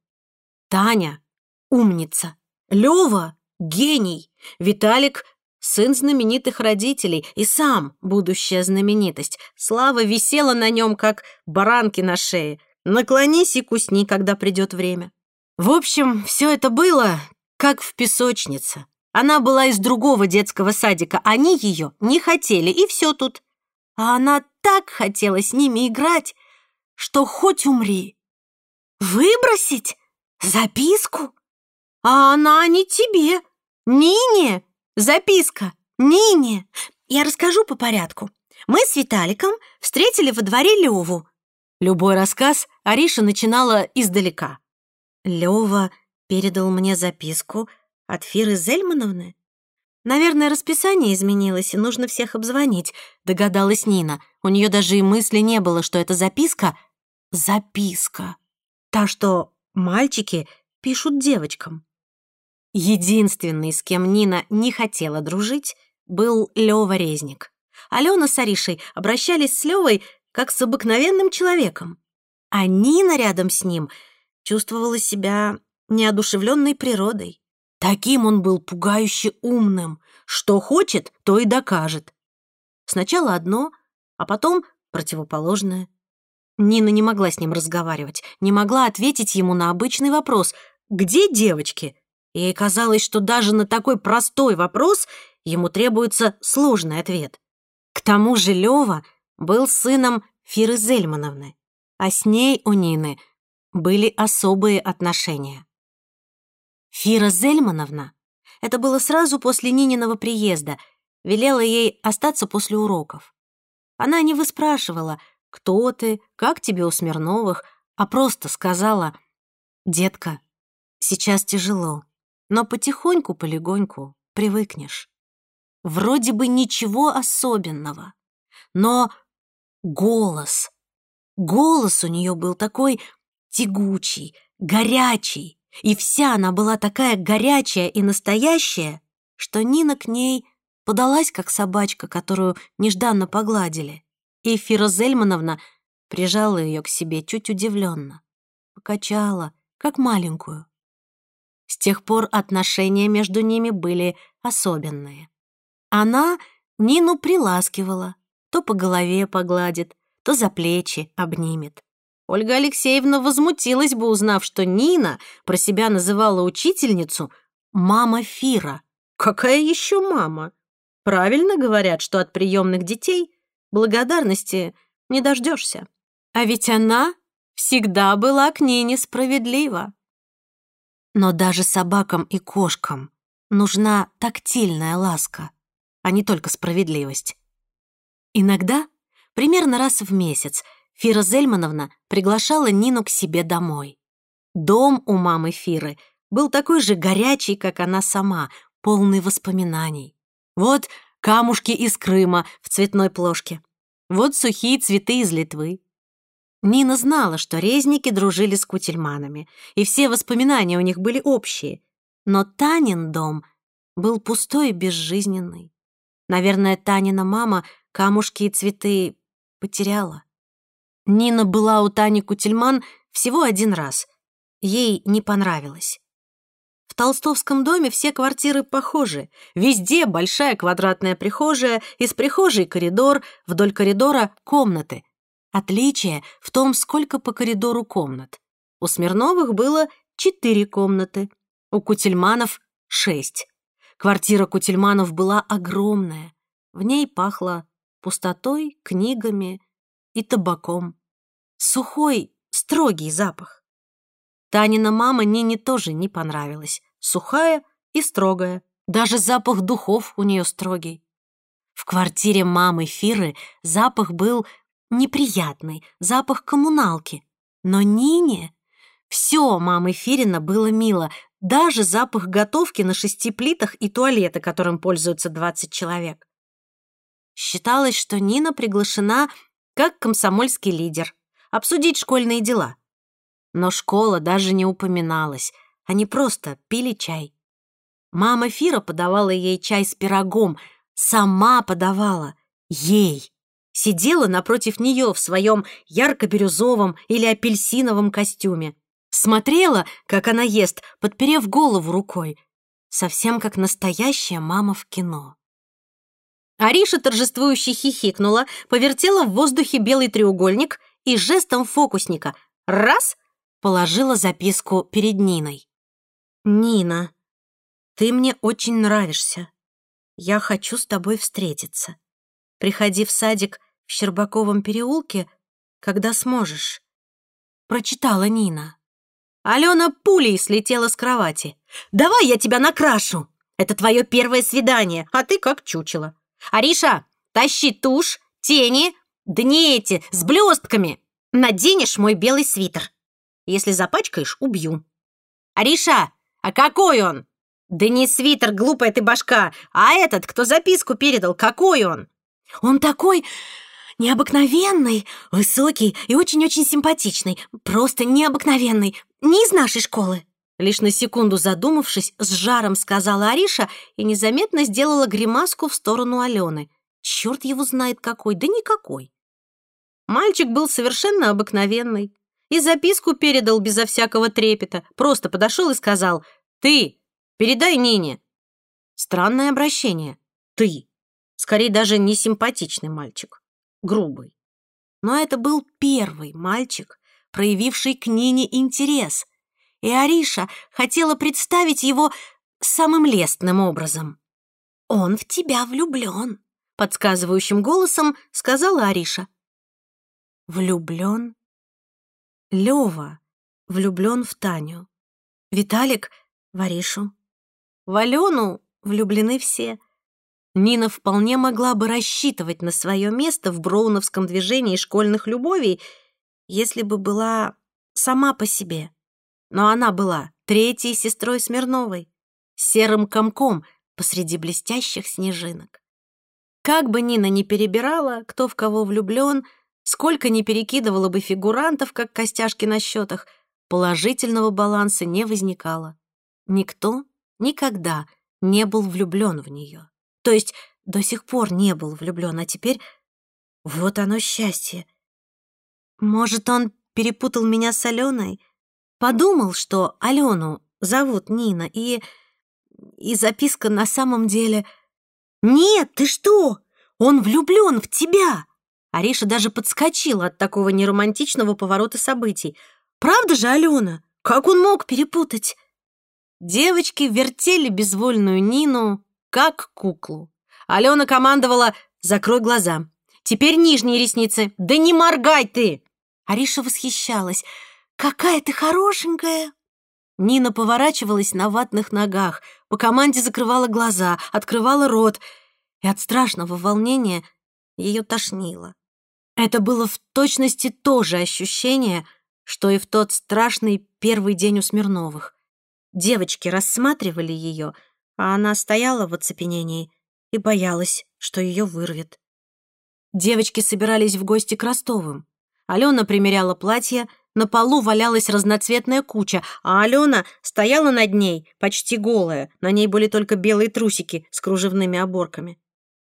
A: Таня — умница. Лёва — гений. Виталик — сын знаменитых родителей и сам будущая знаменитость. Слава висела на нем, как баранки на шее. Наклонись и кусни, когда придет время. В общем, все это было как в песочнице. Она была из другого детского садика, они ее не хотели, и все тут. А она так хотела с ними играть, что хоть умри. Выбросить? Записку? А она не тебе. Нине. Записка. Нине. Я расскажу по порядку. Мы с Виталиком встретили во дворе Леву. Любой рассказ Ариша начинала издалека. Лёва передал мне записку от Фиры Зельмановны. Наверное, расписание изменилось, и нужно всех обзвонить, догадалась Нина. У нее даже и мысли не было, что это записка — записка. Та, что мальчики пишут девочкам. Единственный, с кем Нина не хотела дружить, был Лёва Резник. Алена с Аришей обращались с Лёвой как с обыкновенным человеком. А Нина рядом с ним — чувствовала себя неодушевленной природой. Таким он был пугающе умным. Что хочет, то и докажет. Сначала одно, а потом противоположное. Нина не могла с ним разговаривать, не могла ответить ему на обычный вопрос «Где девочки?». Ей казалось, что даже на такой простой вопрос ему требуется сложный ответ. К тому же Лёва был сыном Фиры Зельмановны, а с ней у Нины были особые отношения. Фира Зельмановна, это было сразу после Нининого приезда, велела ей остаться после уроков. Она не выспрашивала, кто ты, как тебе у Смирновых, а просто сказала, «Детка, сейчас тяжело, но потихоньку-полегоньку привыкнешь. Вроде бы ничего особенного, но голос, голос у нее был такой тягучий, горячий, и вся она была такая горячая и настоящая, что Нина к ней подалась, как собачка, которую нежданно погладили. И Фира Зельмановна прижала ее к себе чуть удивленно, покачала, как маленькую. С тех пор отношения между ними были особенные. Она Нину приласкивала, то по голове погладит, то за плечи обнимет. Ольга Алексеевна возмутилась бы, узнав, что Нина про себя называла учительницу «мама Фира». Какая еще мама? Правильно говорят, что от приемных детей благодарности не дождешься. А ведь она всегда была к ней несправедлива. Но даже собакам и кошкам нужна тактильная ласка, а не только справедливость. Иногда, примерно раз в месяц, Фира Зельмановна приглашала Нину к себе домой. Дом у мамы Фиры был такой же горячий, как она сама, полный воспоминаний. Вот камушки из Крыма в цветной плошке. Вот сухие цветы из Литвы. Нина знала, что резники дружили с кутельманами, и все воспоминания у них были общие. Но Танин дом был пустой и безжизненный. Наверное, Танина мама камушки и цветы потеряла. Нина была у Тани Кутельман всего один раз. Ей не понравилось. В толстовском доме все квартиры похожи. Везде большая квадратная прихожая, из прихожей коридор, вдоль коридора комнаты. Отличие в том, сколько по коридору комнат. У Смирновых было четыре комнаты, у Кутельманов — шесть. Квартира Кутельманов была огромная. В ней пахло пустотой, книгами и табаком. Сухой, строгий запах. Танина мама Нине тоже не понравилась. Сухая и строгая. Даже запах духов у нее строгий. В квартире мамы Фиры запах был неприятный, запах коммуналки. Но Нине все мамы Фирина было мило, даже запах готовки на шести плитах и туалета, которым пользуются 20 человек. Считалось, что Нина приглашена как комсомольский лидер обсудить школьные дела но школа даже не упоминалась. Они просто пили чай. Мама Фира подавала ей чай с пирогом. Сама подавала. Ей. Сидела напротив нее в своем ярко-бирюзовом или апельсиновом костюме. Смотрела, как она ест, подперев голову рукой. Совсем как настоящая мама в кино. Ариша торжествующе хихикнула, повертела в воздухе белый треугольник и жестом фокусника раз положила записку перед Ниной. «Нина, ты мне очень нравишься. Я хочу с тобой встретиться. Приходи в садик в Щербаковом переулке, когда сможешь». Прочитала Нина. Алена пулей слетела с кровати. «Давай я тебя накрашу! Это твое первое свидание, а ты как чучело. Ариша, тащи тушь, тени, да не эти, с блестками. Наденешь мой белый свитер. Если запачкаешь, убью. Ариша, а какой он? Да не свитер, глупая ты башка, а этот, кто записку передал, какой он? Он такой необыкновенный, высокий и очень-очень симпатичный. Просто необыкновенный. Не из нашей школы. Лишь на секунду задумавшись, с жаром сказала Ариша и незаметно сделала гримаску в сторону Алены. Черт его знает какой, да никакой. Мальчик был совершенно обыкновенный и записку передал безо всякого трепета. Просто подошел и сказал «Ты, передай Нине». Странное обращение. «Ты». Скорее даже не симпатичный мальчик. Грубый. Но это был первый мальчик, проявивший к Нине интерес. И Ариша хотела представить его самым лестным образом. «Он в тебя влюблен», — подсказывающим голосом сказала Ариша. «Влюблен?» Лёва влюблён в Таню. Виталик — в Аришу. В Алену влюблены все. Нина вполне могла бы рассчитывать на свое место в броуновском движении школьных любовей, если бы была сама по себе. Но она была третьей сестрой Смирновой, серым комком посреди блестящих снежинок. Как бы Нина ни перебирала, кто в кого влюблён — Сколько ни перекидывало бы фигурантов, как костяшки на счетах, положительного баланса не возникало. Никто никогда не был влюблен в нее. То есть до сих пор не был влюблен, а теперь вот оно счастье. Может, он перепутал меня с Аленой? Подумал, что Алену зовут Нина, и... И записка на самом деле... «Нет, ты что? Он влюблен в тебя!» Ариша даже подскочила от такого неромантичного поворота событий. «Правда же, Алена? Как он мог перепутать?» Девочки вертели безвольную Нину, как куклу. Алена командовала «Закрой глаза». «Теперь нижние ресницы». «Да не моргай ты!» Ариша восхищалась. «Какая ты хорошенькая!» Нина поворачивалась на ватных ногах, по команде закрывала глаза, открывала рот, и от страшного волнения ее тошнило. Это было в точности то же ощущение, что и в тот страшный первый день у Смирновых. Девочки рассматривали ее, а она стояла в оцепенении и боялась, что ее вырвет. Девочки собирались в гости к Ростовым. Алена примеряла платье, на полу валялась разноцветная куча, а Алена стояла над ней, почти голая. На ней были только белые трусики с кружевными оборками.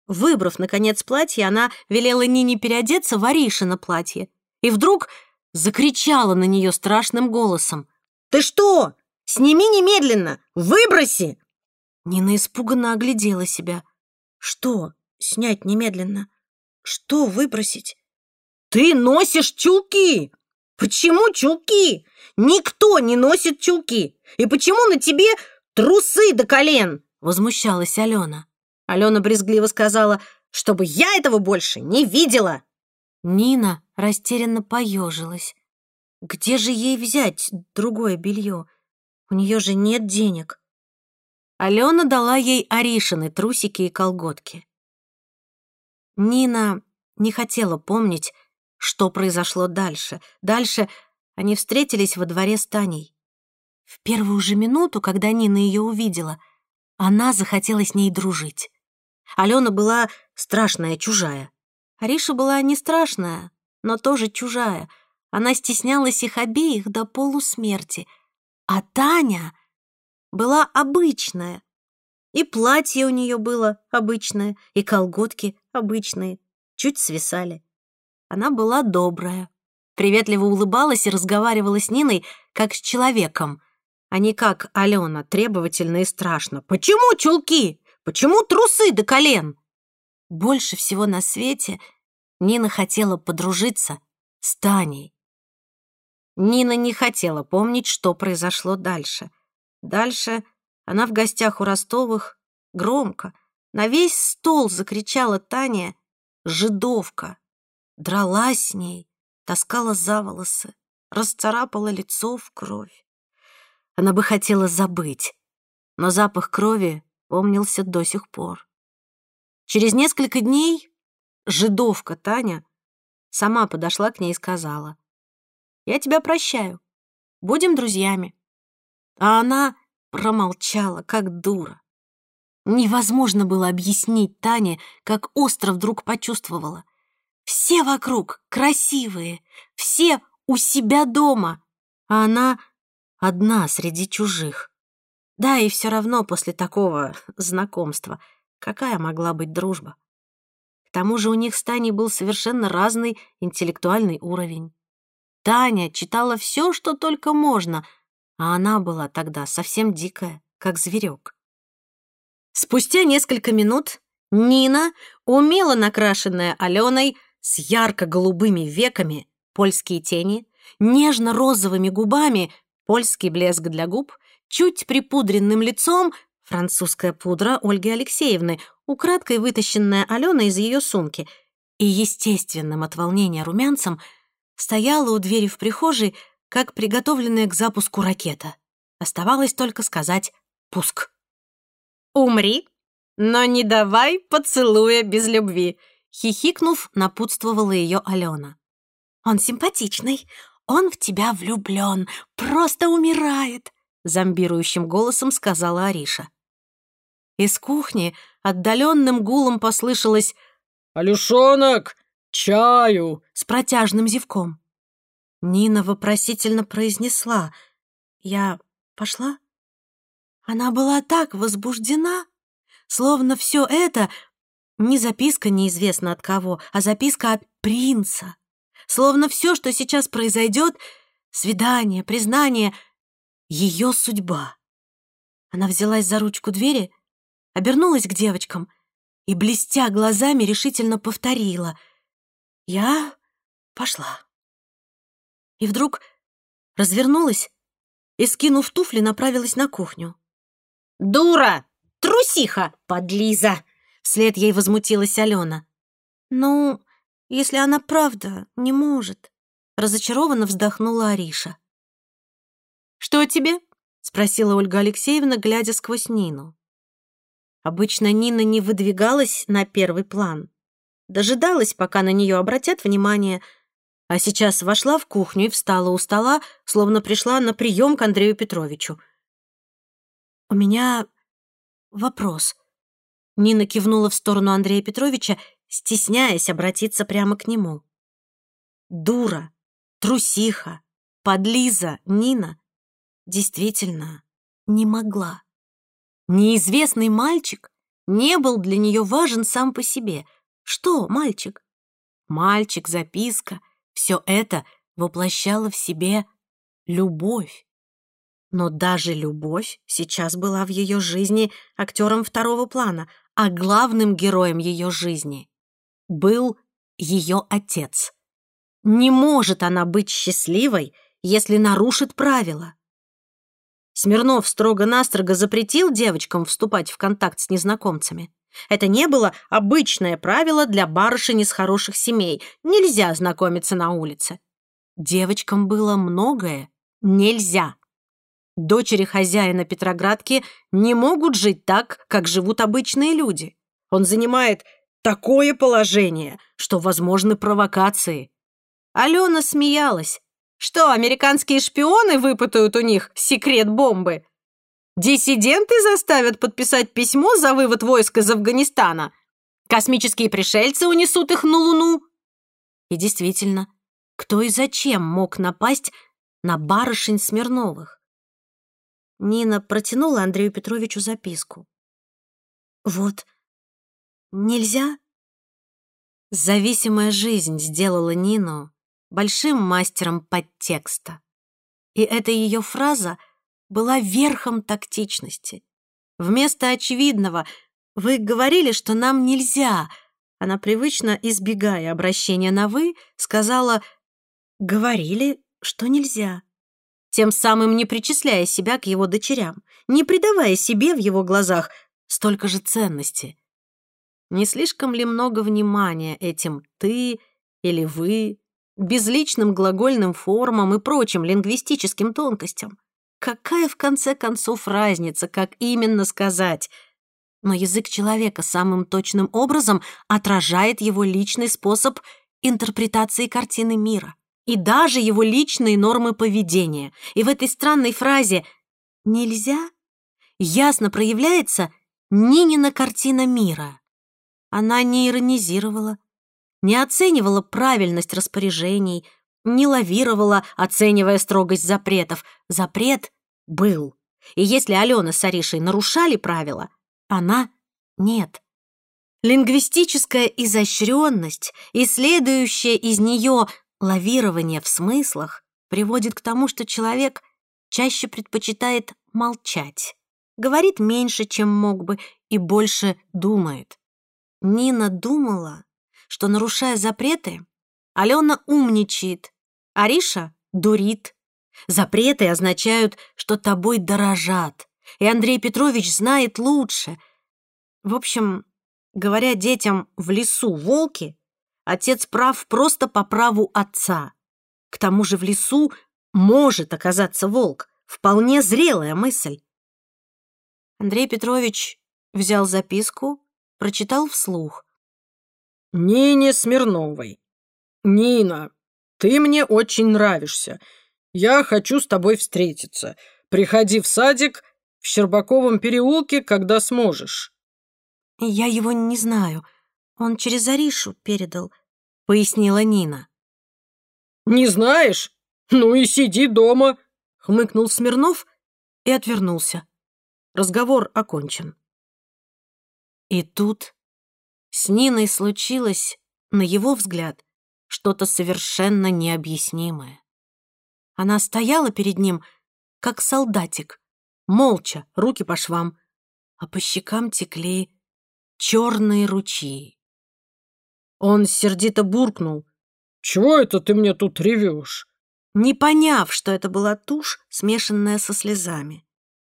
A: Выбрав, наконец, платье, она велела Нине переодеться в Аришино платье. И вдруг закричала на нее страшным голосом.
B: «Ты что? Сними немедленно! Выброси!»
A: Нина испуганно оглядела себя. «Что снять немедленно? Что выбросить?»
B: «Ты носишь чулки!» «Почему чулки? Никто не носит чулки! И почему на тебе трусы до колен?»
A: Возмущалась Алена.
B: Алена брезгливо сказала, чтобы я этого больше не видела.
A: Нина растерянно поежилась. Где же ей взять другое белье? У нее же нет денег. Алена дала ей Аришины трусики и колготки. Нина не хотела помнить, что произошло дальше. Дальше они встретились во дворе с Таней. В первую же минуту, когда Нина ее увидела, она захотела с ней дружить. Алена была страшная, чужая. Ариша была не страшная, но тоже чужая. Она стеснялась их обеих до полусмерти. А Таня была обычная. И платье у нее было обычное, и колготки обычные, чуть свисали. Она была добрая, приветливо улыбалась и разговаривала с Ниной как с человеком, а не как Алена, требовательно и страшно. «Почему чулки? Почему трусы до колен?» Больше всего на свете Нина хотела подружиться с Таней. Нина не хотела помнить, что произошло дальше. Дальше она в гостях у Ростовых громко на весь стол закричала Таня «Жидовка! дралась с ней, таскала за волосы, расцарапала лицо в кровь. Она бы хотела забыть, но запах крови помнился до сих пор. Через несколько дней жидовка Таня сама подошла к ней и сказала, «Я тебя прощаю, будем друзьями». А она промолчала, как дура. Невозможно было объяснить Тане, как остро вдруг почувствовала. Все вокруг красивые, все у себя дома, а она одна среди чужих. Да, и все равно после такого знакомства какая могла быть дружба? К тому же у них с Таней был совершенно разный интеллектуальный уровень. Таня читала все, что только можно, а она была тогда совсем дикая, как зверек. Спустя несколько минут Нина, умело накрашенная Аленой, с ярко-голубыми веками, польские тени, нежно-розовыми губами, польский блеск для губ, чуть припудренным лицом, французская пудра Ольги Алексеевны, украдкой вытащенная Алена из ее сумки, и естественным от волнения румянцем стояла у двери в прихожей, как приготовленная к запуску ракета. Оставалось только сказать «пуск». «Умри, но не давай поцелуя без любви», Хихикнув, напутствовала ее Алена. «Он симпатичный, он в тебя влюблен, просто умирает», зомбирующим голосом сказала Ариша. Из кухни отдаленным гулом послышалось
B: «Алюшонок, чаю!»
A: с протяжным зевком. Нина вопросительно произнесла «Я пошла?» Она была так возбуждена, словно все это не записка неизвестно от кого, а записка от принца. Словно все, что сейчас произойдет, свидание, признание, ее судьба. Она взялась за ручку двери, обернулась к девочкам и, блестя глазами, решительно повторила. «Я пошла». И вдруг развернулась и, скинув туфли, направилась на кухню.
B: «Дура! Трусиха, подлиза!»
A: Вслед ей возмутилась Алена. «Ну, если она правда не может», — разочарованно вздохнула Ариша. «Что тебе?» — спросила Ольга Алексеевна, глядя сквозь Нину. Обычно Нина не выдвигалась на первый план. Дожидалась, пока на нее обратят внимание, а сейчас вошла в кухню и встала у стола, словно пришла на прием к Андрею Петровичу. «У меня вопрос». Нина кивнула в сторону Андрея Петровича, стесняясь обратиться прямо к нему. Дура, трусиха, подлиза Нина действительно не могла. Неизвестный мальчик не был для нее важен сам по себе. Что мальчик? Мальчик, записка — все это воплощало в себе любовь. Но даже любовь сейчас была в ее жизни актером второго плана, а главным героем ее жизни был ее отец. Не может она быть счастливой, если нарушит правила. Смирнов строго-настрого запретил девочкам вступать в контакт с незнакомцами. Это не было обычное правило для барышень из хороших семей. Нельзя знакомиться на улице. Девочкам было многое нельзя. Дочери хозяина Петроградки не могут жить так, как живут обычные люди. Он занимает такое положение, что возможны провокации. Алена смеялась. Что, американские шпионы выпытают у них секрет бомбы? Диссиденты заставят подписать письмо за вывод войск из Афганистана? Космические пришельцы унесут их на Луну? И действительно, кто и зачем мог напасть на барышень Смирновых? Нина протянула Андрею Петровичу записку. «Вот, нельзя?» Зависимая жизнь сделала Нину большим мастером подтекста. И эта ее фраза была верхом тактичности. Вместо очевидного «Вы говорили, что нам нельзя», она, привычно избегая обращения на «вы», сказала «Говорили, что нельзя», тем самым не причисляя себя к его дочерям, не придавая себе в его глазах столько же ценности. Не слишком ли много внимания этим «ты» или «вы» безличным глагольным формам и прочим лингвистическим тонкостям. Какая, в конце концов, разница, как именно сказать? Но язык человека самым точным образом отражает его личный способ интерпретации картины мира и даже его личные нормы поведения. И в этой странной фразе «нельзя» ясно проявляется Нинина картина мира. Она не иронизировала, не оценивала правильность распоряжений, не лавировала, оценивая строгость запретов. Запрет был. И если Алена с Аришей нарушали правила, она — нет. Лингвистическая изощренность и следующее из нее лавирование в смыслах приводит к тому, что человек чаще предпочитает молчать, говорит меньше, чем мог бы, и больше думает. Нина думала, что, нарушая запреты, Алена умничает, Ариша дурит. Запреты означают, что тобой дорожат, и Андрей Петрович знает лучше. В общем, говоря детям «в лесу волки», отец прав просто по праву отца. К тому же в лесу может оказаться волк. Вполне зрелая мысль. Андрей Петрович взял записку, прочитал вслух.
B: Нине Смирновой. Нина, ты мне очень нравишься. Я хочу с тобой встретиться. Приходи в садик в Щербаковом переулке, когда сможешь.
A: Я его не знаю. Он через Аришу передал, пояснила Нина.
B: Не знаешь? Ну и сиди дома,
A: хмыкнул Смирнов и отвернулся. Разговор окончен. И тут с Ниной случилось, на его взгляд, что-то совершенно необъяснимое. Она стояла перед ним, как солдатик, молча, руки по швам, а по щекам текли черные ручьи. Он сердито буркнул.
B: «Чего это ты мне тут ревешь?»
A: Не поняв, что это была тушь, смешанная со слезами.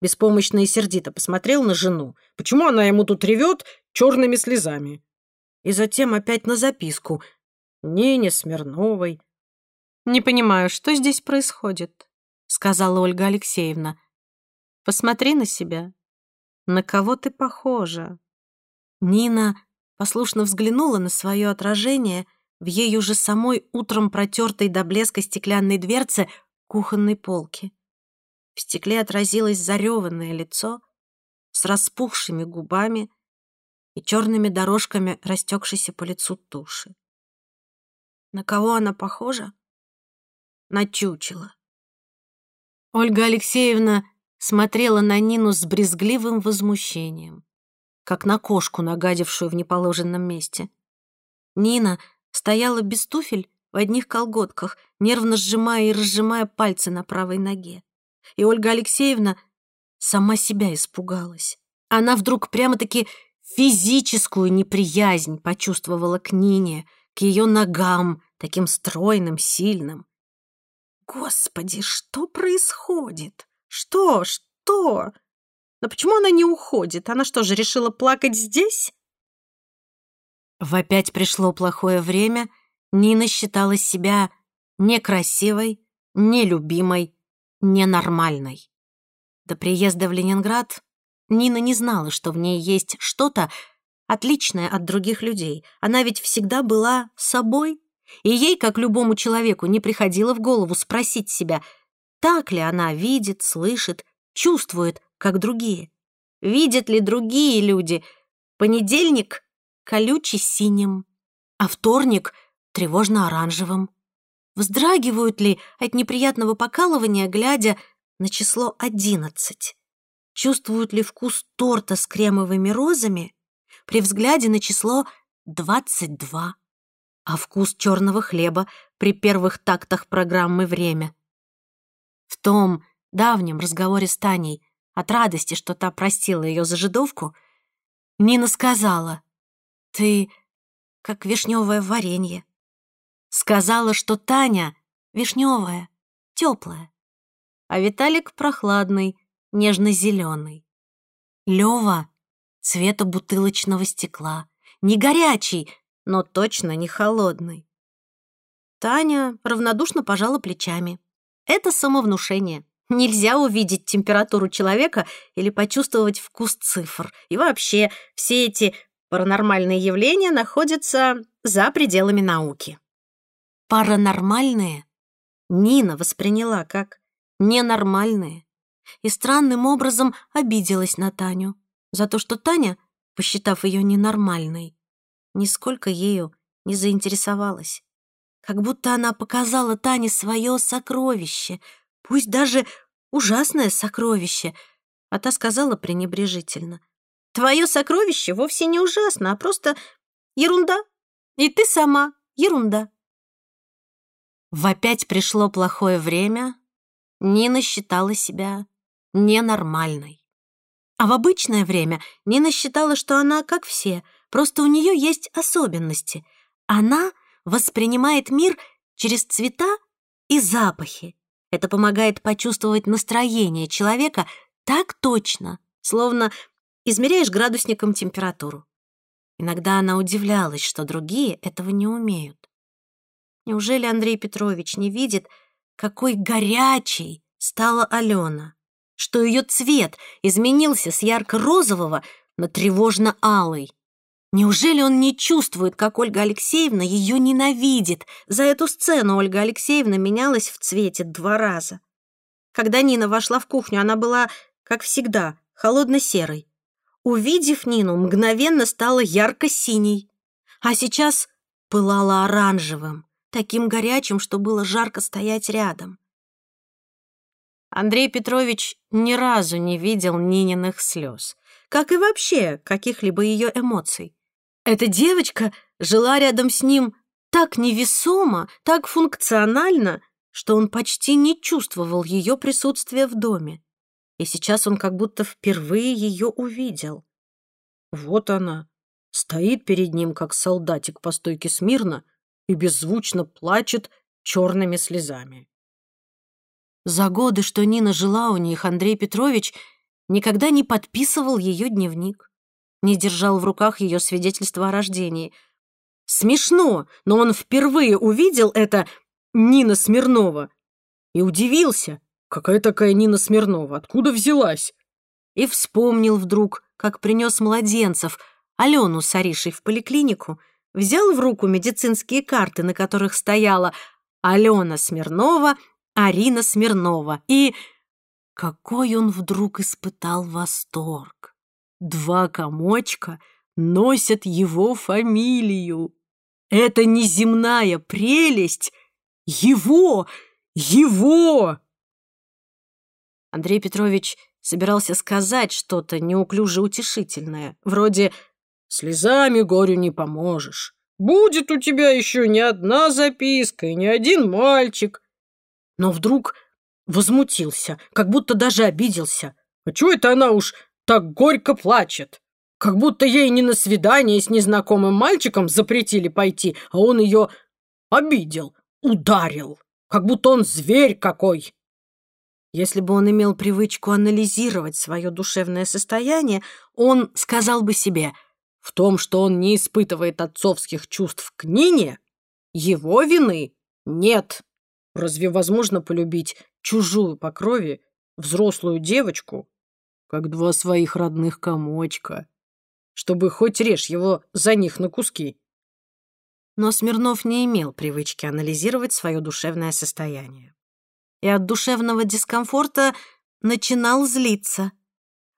A: Беспомощно и сердито посмотрел на жену.
B: Почему она ему тут ревет черными слезами?
A: И затем опять на записку. Нине Смирновой.
C: «Не понимаю, что здесь происходит?» — сказала Ольга Алексеевна.
A: посмотри на себя. На кого ты похожа?» Нина послушно взглянула на свое отражение в ей уже самой утром протертой до блеска стеклянной дверце кухонной полки. В стекле отразилось зареванное лицо с распухшими губами и черными дорожками растекшейся по лицу туши. На кого она похожа? На чучело. Ольга Алексеевна смотрела на Нину с брезгливым возмущением, как на кошку, нагадившую в неположенном месте. Нина стояла без туфель в одних колготках, нервно сжимая и разжимая пальцы на правой ноге. И Ольга Алексеевна сама себя испугалась. Она вдруг прямо-таки физическую неприязнь почувствовала к Нине, к ее ногам, таким стройным, сильным. Господи, что происходит? Что? Что? Но почему она не уходит? Она что же, решила плакать здесь? В опять пришло плохое время. Нина считала себя некрасивой, нелюбимой, ненормальной. До приезда в Ленинград Нина не знала, что в ней есть что-то отличное от других людей. Она ведь всегда была собой, и ей, как любому человеку, не приходило в голову спросить себя, так ли она видит, слышит, чувствует, как другие. Видят ли другие люди понедельник колючий синим, а вторник тревожно-оранжевым? Вздрагивают ли от неприятного покалывания, глядя на число одиннадцать? Чувствуют ли вкус торта с кремовыми розами при взгляде на число двадцать два? а вкус черного хлеба при первых тактах программы «Время». В том давнем разговоре с Таней от радости, что та простила ее за жидовку, Нина сказала, «Ты как вишневое варенье». Сказала, что Таня вишневая, теплая, а Виталик прохладный, нежно-зеленый. Лева цвета бутылочного стекла, не горячий, но точно не холодный. Таня равнодушно пожала плечами. Это самовнушение. Нельзя увидеть температуру человека или почувствовать вкус цифр. И вообще, все эти паранормальные явления находятся за пределами науки. Паранормальные Нина восприняла как ненормальные и странным образом обиделась на Таню за то, что Таня, посчитав ее ненормальной, нисколько ею не заинтересовалась. Как будто она показала Тане свое сокровище, пусть даже ужасное сокровище, а та сказала пренебрежительно. «Твое сокровище вовсе не ужасно, а просто ерунда. И ты сама ерунда». В опять пришло плохое время. Нина считала себя ненормальной. А в обычное время Нина считала, что она как все — Просто у нее есть особенности. Она воспринимает мир через цвета и запахи. Это помогает почувствовать настроение человека так точно, словно измеряешь градусником температуру. Иногда она удивлялась, что другие этого не умеют. Неужели Андрей Петрович не видит, какой горячей стала Алена, что ее цвет изменился с ярко-розового на тревожно-алый? Неужели он не чувствует, как Ольга Алексеевна ее ненавидит? За эту сцену Ольга Алексеевна менялась в цвете два раза. Когда Нина вошла в кухню, она была, как всегда, холодно-серой. Увидев Нину, мгновенно стала ярко-синей. А сейчас пылала оранжевым, таким горячим, что было жарко стоять рядом. Андрей Петрович ни разу не видел Нининых слез, как и вообще каких-либо ее эмоций. Эта девочка жила рядом с ним так невесомо, так функционально, что он почти не чувствовал ее присутствия в доме. И сейчас он как будто впервые ее увидел. Вот она, стоит перед ним, как солдатик по стойке смирно, и беззвучно плачет черными слезами. За годы, что Нина жила у них, Андрей Петрович никогда не подписывал ее дневник не держал в руках ее свидетельство о рождении. Смешно, но он впервые увидел это Нина Смирнова и удивился,
B: какая такая Нина Смирнова? Откуда взялась?»
A: И вспомнил вдруг, как принес младенцев, Алену с Аришей в поликлинику, взял в руку медицинские карты, на которых стояла Алена Смирнова, Арина Смирнова, и... Какой он вдруг испытал восторг! Два комочка носят его фамилию. Это неземная прелесть! Его! Его! Андрей Петрович собирался сказать что-то неуклюже утешительное, вроде
B: «Слезами горю не поможешь. Будет у тебя еще не одна записка и не один мальчик». Но вдруг возмутился, как будто даже обиделся. «А чего это она уж так горько плачет? Как будто ей не на свидание с незнакомым мальчиком запретили пойти, а он ее обидел, ударил, как будто он зверь какой».
A: Если бы он имел привычку анализировать свое душевное состояние, он сказал бы себе,
B: в том, что он не испытывает отцовских чувств к Нине, его вины нет. Разве возможно полюбить чужую по крови взрослую девочку, как два своих родных комочка, чтобы хоть режь его за них на куски?
A: Но Смирнов не имел привычки анализировать свое душевное состояние и от душевного дискомфорта начинал злиться.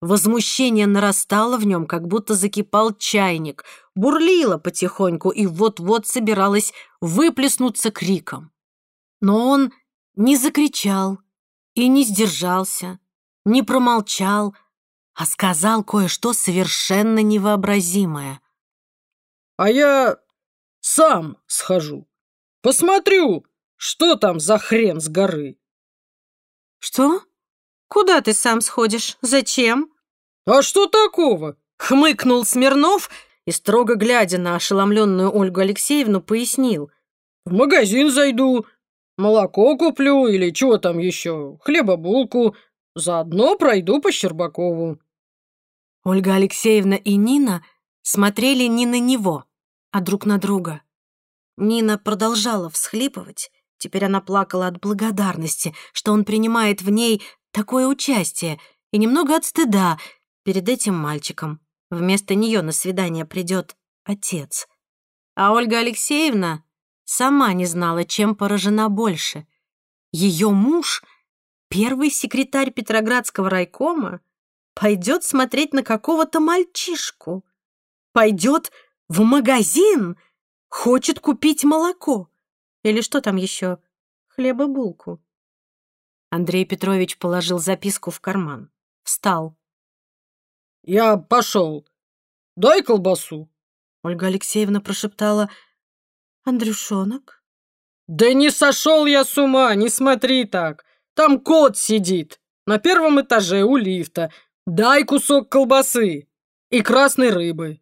A: Возмущение нарастало в нем, как будто закипал чайник, бурлило потихоньку и вот-вот собиралось выплеснуться криком. Но он не закричал и не сдержался, не промолчал, а сказал кое-что совершенно невообразимое.
B: «А я сам схожу, посмотрю, что там за хрен с горы».
A: «Что? Куда ты сам сходишь? Зачем?»
B: «А что такого?»
A: — хмыкнул Смирнов и, строго глядя на ошеломленную Ольгу Алексеевну, пояснил.
B: «В магазин зайду, молоко куплю или чего там еще, хлеба-булку, заодно пройду по Щербакову».
A: Ольга Алексеевна и Нина смотрели не на него, а друг на друга. Нина продолжала всхлипывать, Теперь она плакала от благодарности, что он принимает в ней такое участие, и немного от стыда перед этим мальчиком. Вместо нее на свидание придет отец. А Ольга Алексеевна сама не знала, чем поражена больше. Ее муж, первый секретарь Петроградского райкома, пойдет смотреть на какого-то мальчишку, пойдет в магазин, хочет купить молоко. Или что там еще? Хлеба-булку. Андрей Петрович положил записку в карман. Встал.
B: «Я пошел. Дай колбасу».
A: Ольга Алексеевна прошептала. «Андрюшонок?»
B: «Да не сошел я с ума, не смотри так. Там кот сидит. На первом этаже у лифта. Дай кусок колбасы и красной рыбы».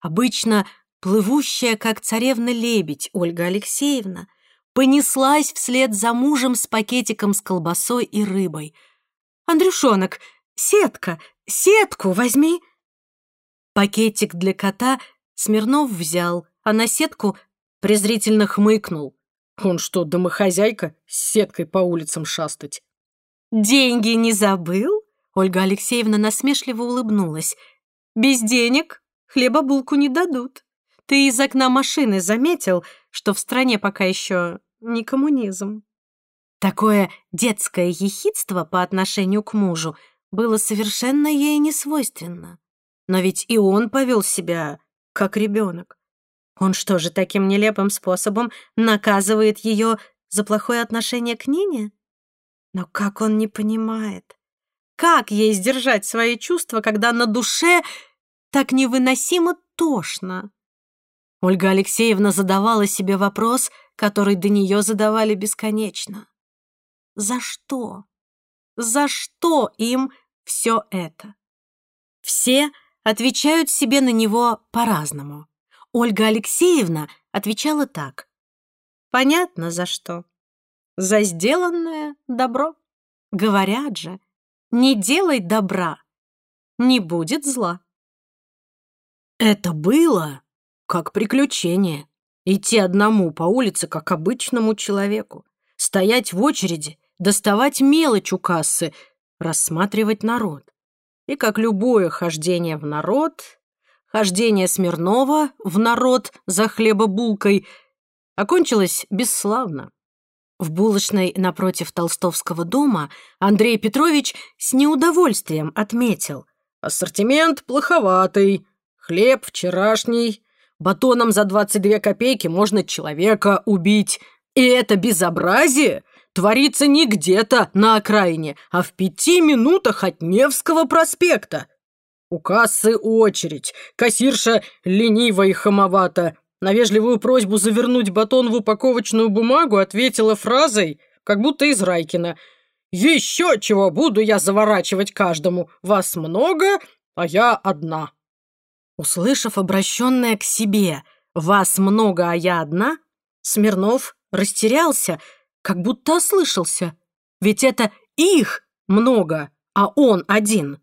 A: Обычно Плывущая, как царевна-лебедь, Ольга Алексеевна понеслась вслед за мужем с пакетиком с колбасой и рыбой. «Андрюшонок, сетка, сетку возьми!» Пакетик для кота Смирнов взял, а на сетку презрительно хмыкнул.
B: «Он что, домохозяйка с сеткой по улицам шастать?»
A: «Деньги не забыл?» Ольга Алексеевна насмешливо улыбнулась. «Без денег хлеба-булку не дадут». Ты из окна машины заметил, что в стране пока еще не коммунизм?» Такое детское ехидство по отношению к мужу было совершенно ей не свойственно. Но ведь и он повел себя как ребенок. Он что же таким нелепым способом наказывает ее за плохое отношение к Нине? Но как он не понимает? Как ей сдержать свои чувства, когда на душе так невыносимо тошно? Ольга Алексеевна задавала себе вопрос, который до нее задавали бесконечно. За что? За что им все это? Все отвечают себе на него по-разному. Ольга Алексеевна отвечала так. Понятно, за что. За сделанное добро. Говорят же, не делай добра, не будет зла. Это было как приключение. Идти одному по улице, как обычному человеку. Стоять в очереди,
B: доставать мелочь у кассы, рассматривать народ. И как любое хождение в народ, хождение Смирнова в народ за хлебобулкой окончилось бесславно. В булочной напротив Толстовского дома Андрей Петрович с неудовольствием отметил. Ассортимент плоховатый, хлеб вчерашний, батоном за 22 копейки можно человека убить. И это безобразие творится не где-то на окраине, а в пяти минутах от Невского проспекта. У кассы очередь, кассирша ленива и хамовата. На вежливую просьбу завернуть батон в упаковочную бумагу ответила фразой, как будто из Райкина. «Еще чего буду я заворачивать каждому? Вас много, а я одна». Услышав обращенное к себе «Вас много, а я одна», Смирнов растерялся, как будто ослышался. Ведь это их много, а он один.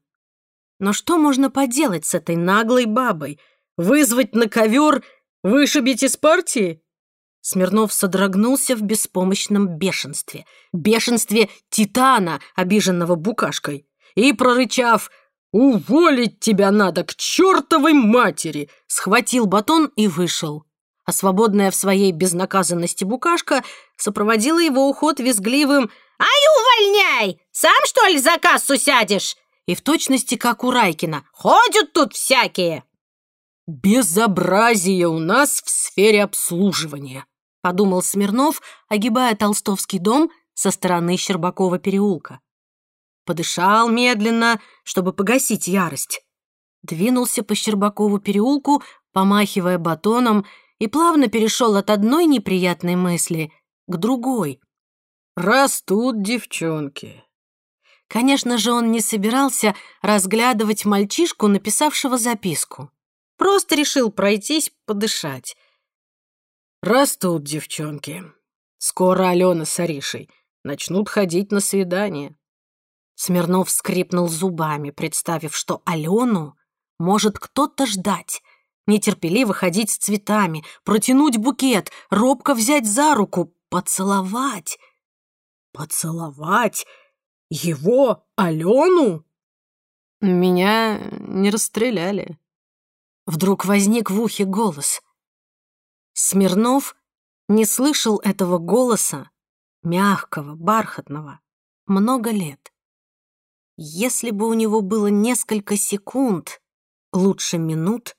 B: Но что можно поделать с этой наглой бабой? Вызвать на ковер, вышибить из партии? Смирнов содрогнулся в беспомощном бешенстве. Бешенстве титана, обиженного букашкой. И, прорычав «Уволить тебя надо к чертовой матери!» схватил батон и вышел а свободная в своей безнаказанности букашка сопроводила его уход визгливым «Ай, увольняй! Сам, что ли, за кассу сядешь?» И в точности, как у Райкина «Ходят тут всякие!» «Безобразие у нас в сфере обслуживания», — подумал Смирнов, огибая Толстовский дом со стороны Щербакова переулка. Подышал медленно, чтобы погасить ярость. Двинулся по Щербакову переулку, помахивая батоном и плавно перешел от одной неприятной мысли к другой. «Растут девчонки». Конечно же, он не собирался разглядывать мальчишку, написавшего записку. Просто решил пройтись, подышать. «Растут девчонки. Скоро Алена с Аришей начнут ходить на свидание». Смирнов скрипнул зубами, представив, что Алену может кто-то ждать, нетерпеливо ходить с цветами, протянуть букет, робко взять за руку, поцеловать. Поцеловать? Его, Алену? Меня не расстреляли. Вдруг возник в ухе голос. Смирнов не слышал этого голоса, мягкого, бархатного, много лет. Если бы у него было несколько секунд, лучше минут,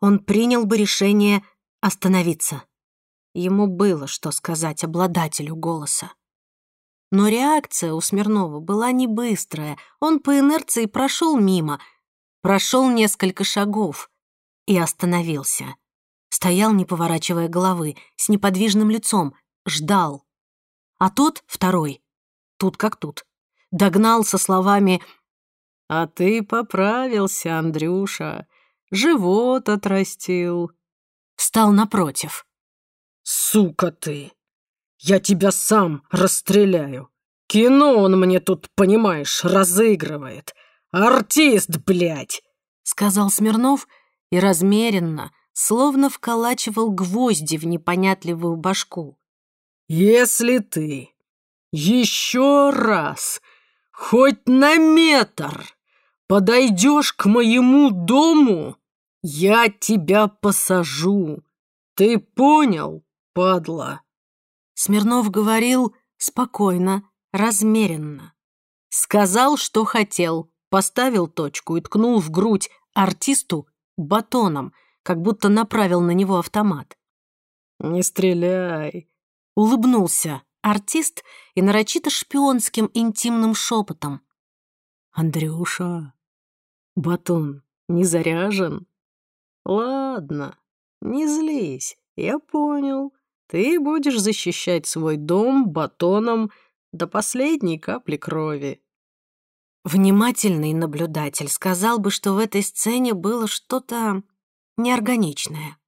B: он принял бы решение остановиться. Ему было что сказать обладателю голоса. Но реакция у Смирнова была не быстрая. Он по инерции прошел мимо, прошел несколько шагов и остановился. Стоял, не поворачивая головы, с неподвижным лицом, ждал. А тот, второй, тут как тут, догнал со словами «А ты поправился, Андрюша живот отрастил. Стал напротив. «Сука ты! Я тебя сам расстреляю! Кино он мне тут, понимаешь, разыгрывает! Артист, блядь!» Сказал Смирнов и размеренно, словно вколачивал гвозди в непонятливую башку. «Если ты еще раз, хоть на метр, подойдешь к моему дому, я тебя посажу. Ты понял, падла?» Смирнов говорил спокойно, размеренно. Сказал, что хотел, поставил точку и ткнул в грудь артисту батоном, как будто направил на него автомат. «Не стреляй!» — улыбнулся артист и нарочито шпионским интимным шепотом. «Андрюша, батон не заряжен?» «Ладно, не злись, я понял. Ты будешь защищать свой дом батоном до последней капли крови». Внимательный наблюдатель сказал бы, что в этой сцене было что-то неорганичное.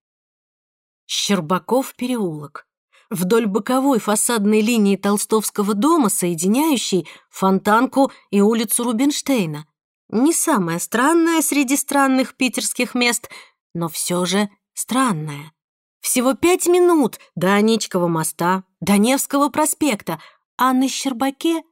B: Щербаков переулок. Вдоль боковой фасадной линии Толстовского дома, соединяющей Фонтанку и улицу Рубинштейна. Не самое странное среди странных питерских мест — но все же странное. Всего пять минут до Аничкова моста, до Невского проспекта, а на Щербаке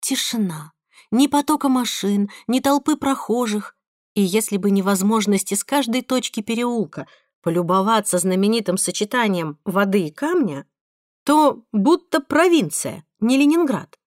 A: тишина. Ни потока машин, ни толпы прохожих. И если бы не возможность из каждой точки переулка полюбоваться знаменитым сочетанием воды и камня, то будто провинция, не Ленинград.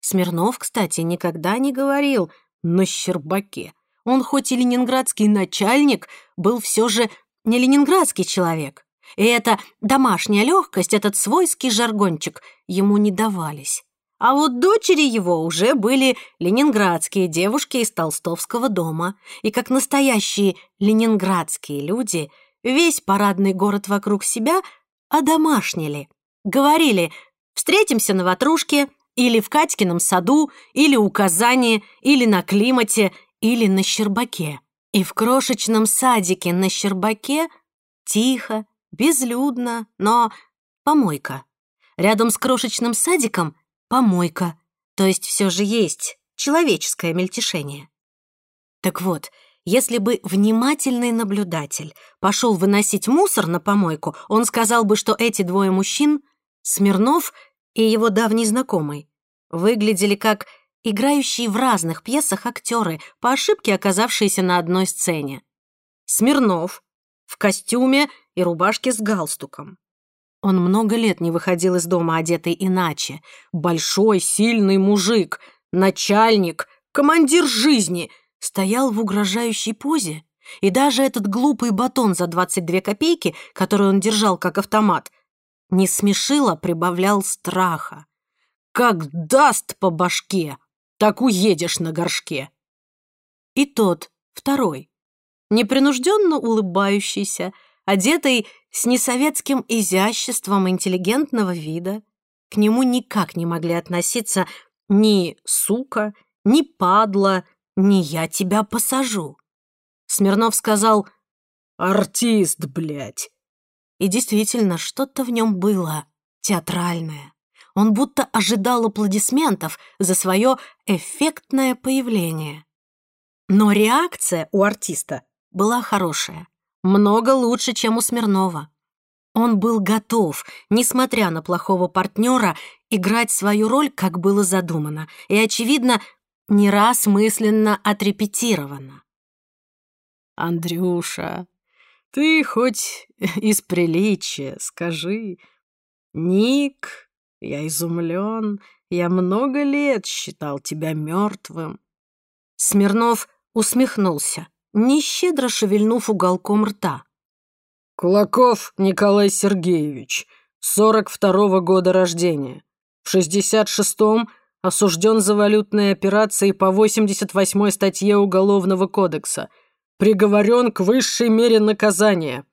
A: Смирнов, кстати, никогда не говорил «на Щербаке». Он хоть и ленинградский начальник, был все же не ленинградский человек. И эта домашняя легкость, этот свойский жаргончик ему не давались. А вот дочери его уже были ленинградские девушки из Толстовского дома. И как настоящие ленинградские люди, весь парадный город вокруг себя одомашнили. Говорили «встретимся на ватрушке», или в Катькином саду, или у Казани, или на Климате, или на Щербаке. И в крошечном садике на Щербаке тихо, безлюдно, но помойка. Рядом с крошечным садиком помойка, то есть все же есть человеческое мельтешение. Так вот, если бы внимательный наблюдатель пошел выносить мусор на помойку, он сказал бы, что эти двое мужчин, Смирнов и его давний знакомый, выглядели как играющие в разных пьесах актеры, по ошибке оказавшиеся на одной сцене. Смирнов в костюме и рубашке с галстуком. Он много лет не выходил из дома одетый иначе. Большой, сильный мужик, начальник, командир жизни, стоял в угрожающей позе. И даже этот глупый батон за 22 копейки, который он держал как автомат, не смешило, прибавлял страха. «Как даст по башке, так уедешь на горшке!» И тот, второй, непринужденно улыбающийся, одетый с несоветским изяществом интеллигентного вида. К нему никак не могли относиться ни «сука», ни «падла», ни «я тебя посажу». Смирнов сказал «Артист, блядь». И действительно, что-то в нем было театральное. Он будто ожидал аплодисментов за свое эффектное появление. Но реакция у артиста была хорошая. Много лучше, чем у Смирнова. Он был готов, несмотря на плохого партнера, играть свою роль, как было задумано, и, очевидно, не раз мысленно отрепетировано. «Андрюша, ты хоть из приличия скажи. Ник, я изумлен, я много лет считал тебя мертвым». Смирнов усмехнулся нещедро шевельнув уголком рта. «Кулаков Николай Сергеевич, 42-го года рождения. В 66-м осужден за валютные операции по 88-й статье Уголовного кодекса. Приговорен к высшей мере наказания.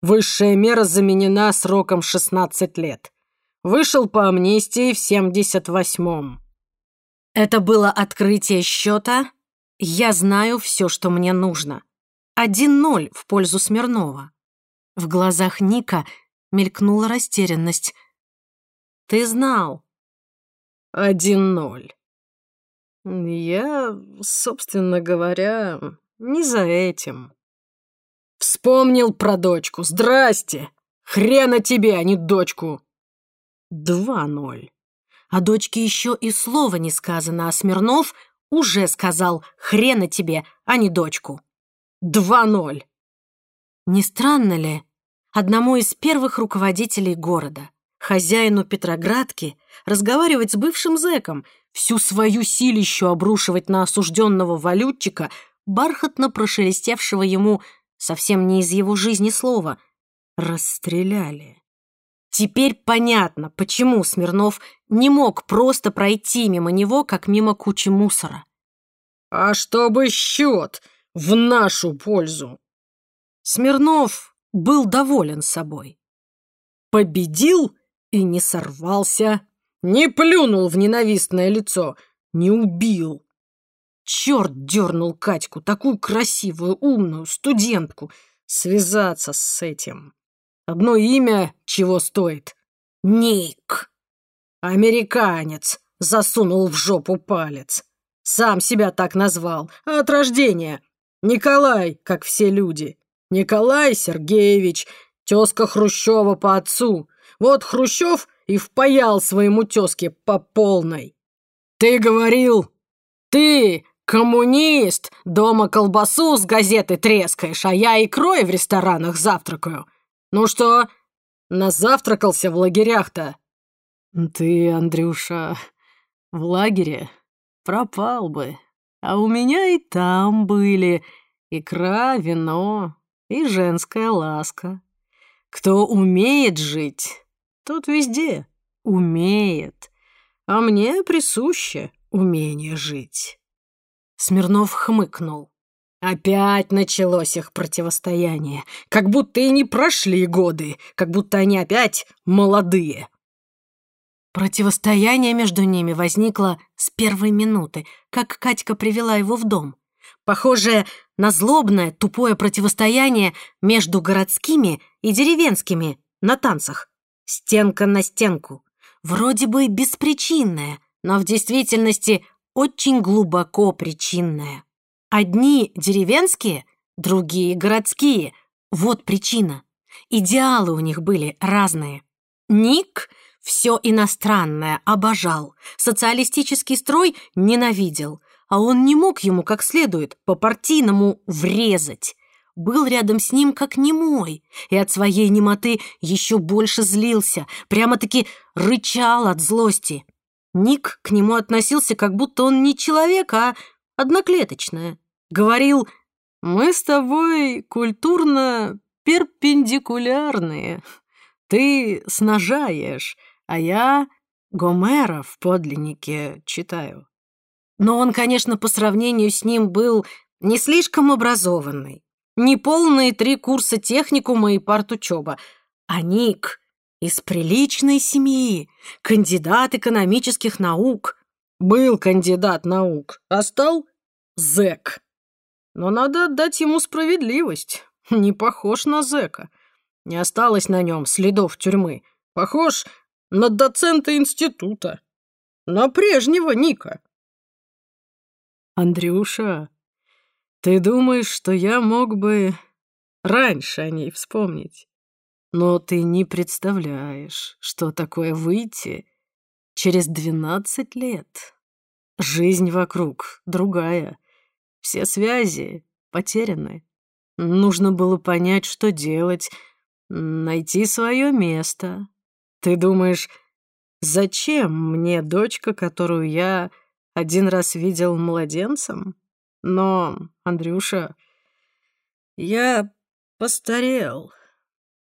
A: Высшая мера заменена сроком 16 лет. Вышел по амнистии в 78-м». Это было открытие счета я знаю все, что мне нужно. Один ноль в пользу Смирнова. В глазах Ника мелькнула растерянность. Ты знал. Один ноль. Я, собственно говоря, не за этим. Вспомнил про дочку. Здрасте. Хрена тебе, а не дочку. Два ноль. О дочке еще и слова не сказано, а Смирнов уже сказал «хрена тебе, а не дочку». Два ноль. Не странно ли? Одному из первых руководителей города, хозяину Петроградки, разговаривать с бывшим зэком, всю свою силищу обрушивать на осужденного валютчика, бархатно прошелестевшего ему совсем не из его жизни слова, расстреляли. Теперь понятно, почему Смирнов не мог просто пройти мимо него, как мимо кучи мусора. «А чтобы счет в нашу пользу!» Смирнов был доволен собой. Победил и не сорвался, не плюнул в ненавистное лицо, не убил. Черт дернул Катьку, такую красивую, умную студентку, связаться с этим. Одно имя чего стоит? Ник. Американец засунул в жопу палец. Сам себя так назвал, а от рождения. Николай, как все люди. Николай Сергеевич, тезка Хрущева по отцу. Вот Хрущев и впаял своему тезке по полной.
B: Ты говорил, ты коммунист, дома колбасу с газеты трескаешь, а я икрой в ресторанах завтракаю. Ну что, назавтракался в лагерях-то?»
C: «Ты, Андрюша, в лагере пропал бы, а у меня и там были икра, вино и женская ласка. Кто умеет жить, тот везде умеет, а мне присуще умение жить».
A: Смирнов хмыкнул.
B: Опять началось их противостояние, как будто и не прошли годы, как будто они опять молодые.
A: Противостояние между ними возникло с первой минуты, как Катька привела его в дом. Похожее на злобное, тупое противостояние между городскими и деревенскими на танцах. Стенка на стенку. Вроде бы беспричинное, но в действительности очень глубоко причинное. Одни деревенские, другие городские. Вот причина. Идеалы у них были разные. Ник все иностранное обожал, социалистический строй ненавидел, а он не мог ему как следует по-партийному врезать. Был рядом с ним как немой, и от своей немоты еще больше злился, прямо-таки рычал от злости. Ник к нему относился, как будто он не человек, а одноклеточное. Говорил, мы с тобой культурно перпендикулярные. Ты снажаешь, а я Гомера в подлиннике читаю. Но он, конечно, по сравнению с ним был не слишком образованный. Не полные три курса техникума и партучеба. А Ник из приличной семьи, кандидат экономических наук. Был кандидат наук, а стал зэк. Но надо отдать ему справедливость. Не похож на зэка. Не осталось на нем следов тюрьмы. Похож на доцента института. На прежнего Ника.
C: Андрюша, ты думаешь, что я мог бы раньше о ней вспомнить? Но ты не представляешь, что такое выйти через двенадцать лет. Жизнь вокруг другая. Все связи потеряны. Нужно было понять, что делать, найти свое место. Ты думаешь, зачем мне дочка, которую я один раз видел младенцем? Но, Андрюша, я постарел.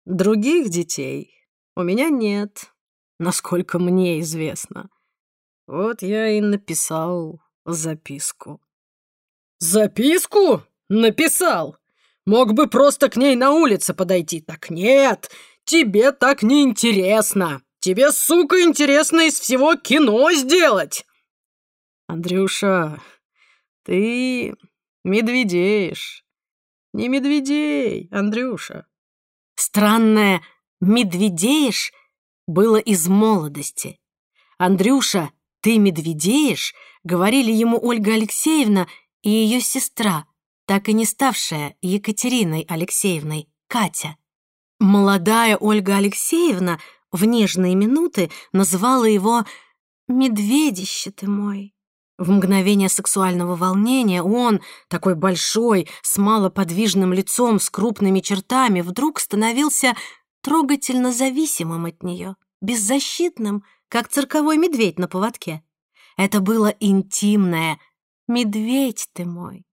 C: Других детей у меня нет, насколько мне известно. Вот я и написал записку.
B: Записку? Написал? Мог бы просто к ней на улице подойти. Так нет, тебе так не интересно. Тебе, сука, интересно из всего кино сделать.
C: Андрюша, ты медведеешь. Не медведей, Андрюша.
A: Странное «медведеешь» было из молодости. «Андрюша, ты медведеешь?» говорили ему Ольга Алексеевна и ее сестра, так и не ставшая Екатериной Алексеевной, Катя. Молодая Ольга Алексеевна в нежные минуты называла его «медведище ты мой». В мгновение сексуального волнения он, такой большой, с малоподвижным лицом, с крупными чертами, вдруг становился трогательно зависимым от нее, беззащитным, как цирковой медведь на поводке. Это было интимное «медведь ты мой».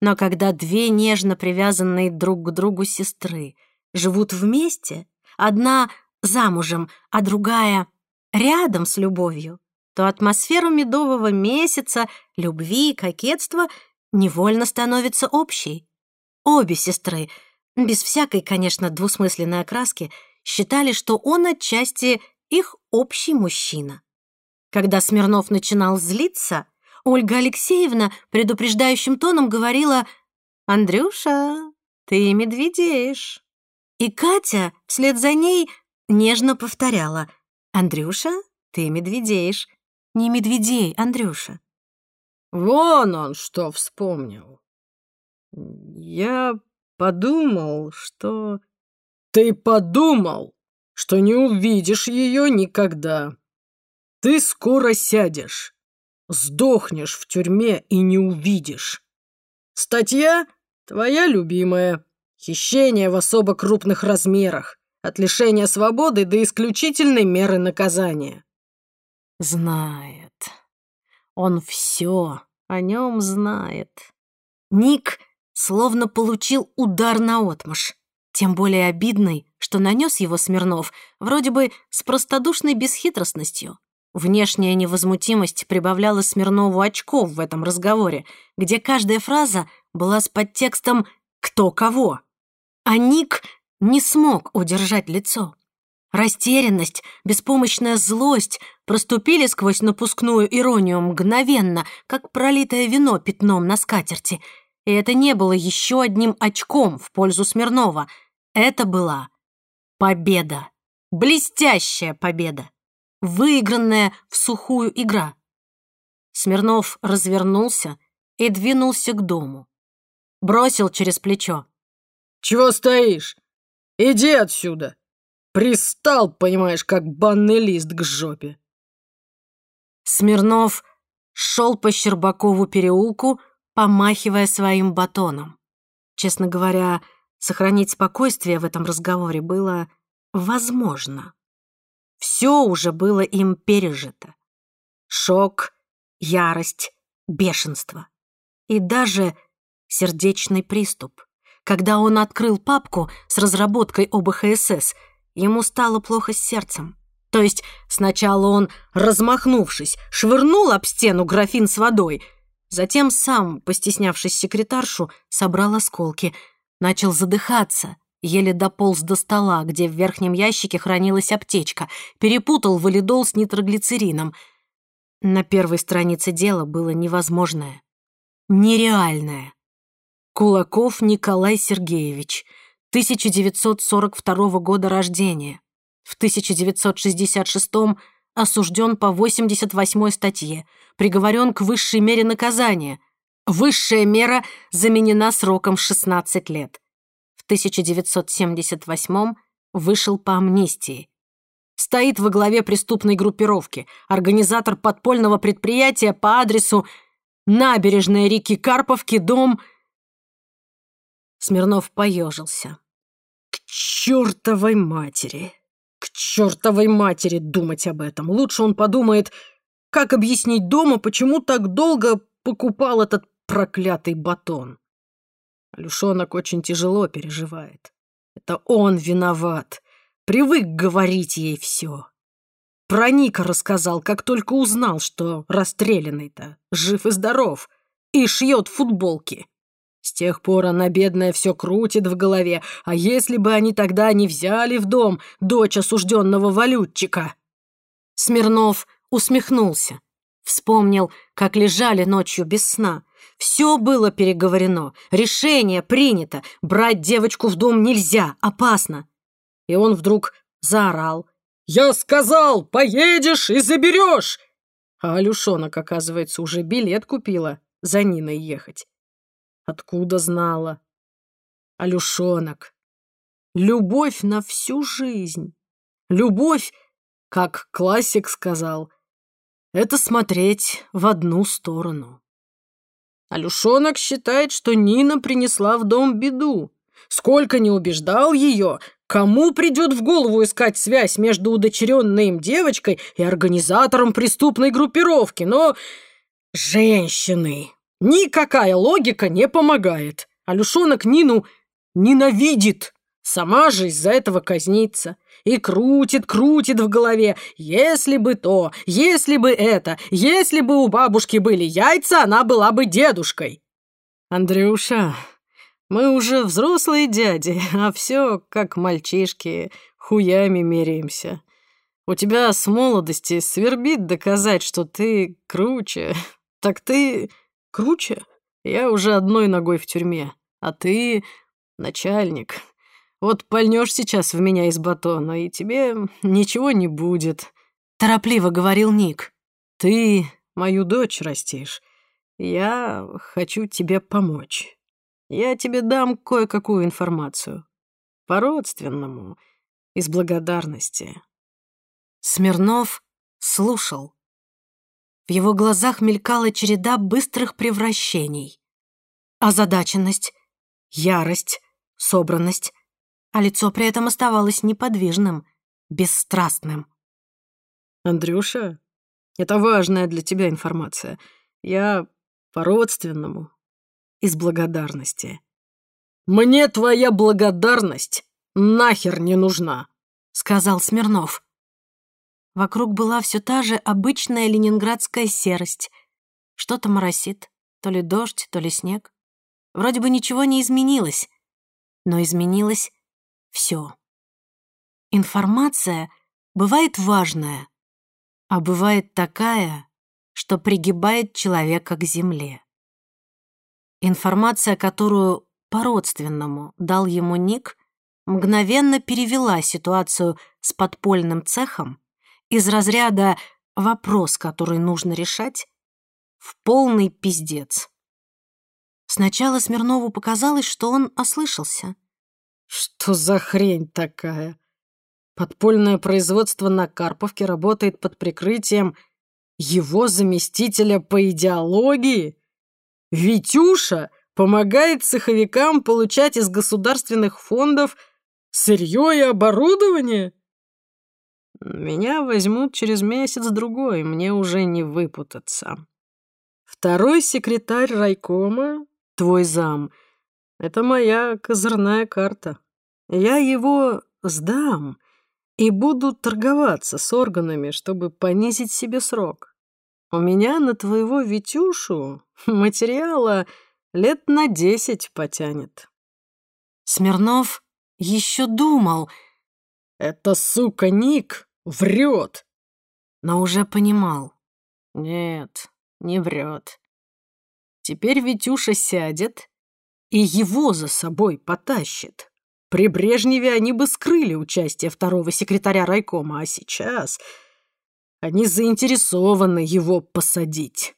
A: Но когда две нежно привязанные друг к другу сестры живут вместе, одна замужем, а другая рядом с любовью, то атмосферу медового месяца, любви, кокетства невольно становится общей. Обе сестры, без всякой, конечно, двусмысленной окраски, считали, что он отчасти их общий мужчина. Когда Смирнов начинал злиться, Ольга Алексеевна предупреждающим тоном говорила «Андрюша, ты медведеешь». И Катя вслед за ней нежно повторяла «Андрюша, ты медведеешь». Не медведей, Андрюша.
B: Вон он что вспомнил. Я подумал, что... Ты подумал, что не увидишь ее никогда. Ты скоро сядешь. Сдохнешь в тюрьме и не увидишь. Статья твоя любимая. Хищение в особо крупных размерах. От лишения свободы до исключительной меры наказания.
A: Знает. Он все о нем знает. Ник словно получил удар на наотмашь. Тем более обидный, что нанес его Смирнов вроде бы с простодушной бесхитростностью. Внешняя невозмутимость прибавляла Смирнову очков в этом разговоре, где каждая фраза была с подтекстом «кто кого». А Ник не смог удержать лицо. Растерянность, беспомощная злость проступили сквозь напускную иронию мгновенно, как пролитое вино пятном на скатерти. И это не было еще одним очком в пользу Смирнова. Это была победа. Блестящая победа. Выигранная в сухую игра. Смирнов развернулся и двинулся к дому. Бросил через плечо.
B: «Чего стоишь? Иди отсюда! Пристал, понимаешь, как банный лист к жопе!»
A: Смирнов шел по Щербакову переулку, помахивая своим батоном. Честно говоря, сохранить спокойствие в этом разговоре было возможно. Все уже было им пережито. Шок, ярость, бешенство. И даже сердечный приступ. Когда он открыл папку с разработкой ОБХСС, ему стало плохо с сердцем. То есть сначала он, размахнувшись, швырнул об стену графин с водой, затем сам, постеснявшись секретаршу, собрал осколки, начал задыхаться, еле дополз до стола, где в верхнем ящике хранилась аптечка, перепутал валидол с нитроглицерином. На первой странице дела было невозможное, нереальное. Кулаков Николай Сергеевич, 1942 года рождения. В 1966 осужден по 88 статье, приговорен к высшей мере наказания. Высшая мера заменена сроком 16 лет. В 1978 вышел по амнистии. Стоит во главе преступной группировки, организатор подпольного предприятия по адресу Набережная реки Карповки, дом Смирнов поежился.
B: «К чертовой матери! К чертовой матери думать об этом! Лучше он подумает, как объяснить дома, почему так долго покупал этот проклятый батон. Алюшонок очень тяжело переживает. Это он виноват. Привык говорить ей все. Про Ника рассказал, как только узнал, что расстрелянный-то жив и здоров и шьет футболки. С тех пор она, бедная, все крутит в голове. А если бы они тогда не взяли в дом дочь осужденного валютчика?
A: Смирнов усмехнулся. Вспомнил, как лежали ночью без сна. Все было переговорено, решение принято. Брать девочку в дом нельзя, опасно. И он вдруг заорал.
B: «Я сказал, поедешь и заберешь!» А Алюшонок, оказывается, уже билет купила за Ниной ехать. Откуда знала? Алюшонок. Любовь на всю жизнь. Любовь, как классик сказал, это смотреть в одну сторону. Алюшонок считает, что Нина принесла в дом беду. Сколько не убеждал ее, кому придет в голову искать связь между удочеренной им девочкой и организатором преступной группировки, но... Женщины! Никакая логика не помогает. Алюшонок Нину ненавидит. Сама же из-за этого казнится. И крутит, крутит в голове. Если бы то, если бы это, если бы у бабушки были яйца, она была бы дедушкой.
C: Андрюша, мы уже взрослые дяди, а все как мальчишки, хуями меряемся. У тебя с молодости свербит доказать, что ты круче. Так ты Круче? Я уже одной ногой в тюрьме, а ты начальник. Вот пальнешь сейчас в меня из батона, и тебе ничего не будет.
A: Торопливо говорил Ник.
C: Ты мою дочь растишь. Я хочу тебе помочь. Я тебе дам кое-какую информацию. По-родственному, из благодарности.
A: Смирнов слушал. В его глазах мелькала череда быстрых превращений. Озадаченность, ярость, собранность, а лицо при этом оставалось неподвижным, бесстрастным.
C: «Андрюша, это важная для тебя информация. Я по-родственному, из благодарности». «Мне твоя благодарность нахер не нужна», — сказал Смирнов.
A: Вокруг была все та же обычная ленинградская серость. Что-то моросит, то ли дождь, то ли снег. Вроде бы ничего не изменилось, но изменилось все. Информация бывает важная, а бывает такая, что пригибает человека к земле. Информация, которую по-родственному дал ему Ник, мгновенно перевела ситуацию с подпольным цехом из разряда «вопрос, который нужно решать» в полный пиздец. Сначала Смирнову показалось, что он ослышался.
C: «Что за хрень такая? Подпольное производство на Карповке работает под прикрытием его заместителя по идеологии? Витюша помогает цеховикам получать из государственных фондов сырье и оборудование?» Меня возьмут через месяц-другой, мне уже не выпутаться. Второй секретарь райкома, твой зам, это моя козырная карта. Я его сдам и буду торговаться с органами, чтобы понизить себе срок. У меня на твоего Витюшу материала лет на десять потянет.
A: Смирнов еще думал.
C: Это, сука, Ник врет.
A: Но уже понимал.
C: Нет, не врет. Теперь Витюша сядет и его за собой потащит. При Брежневе они бы скрыли участие второго секретаря райкома, а сейчас они заинтересованы его посадить.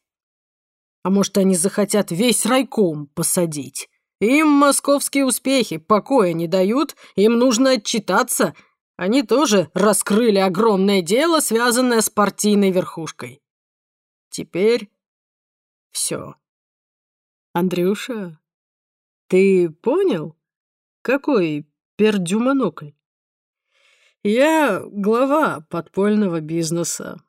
C: А может, они захотят весь райком посадить? Им московские успехи покоя не дают, им нужно отчитаться — они тоже раскрыли огромное дело, связанное с партийной верхушкой. Теперь все. Андрюша, ты понял, какой пердюмонокль? Я глава подпольного бизнеса.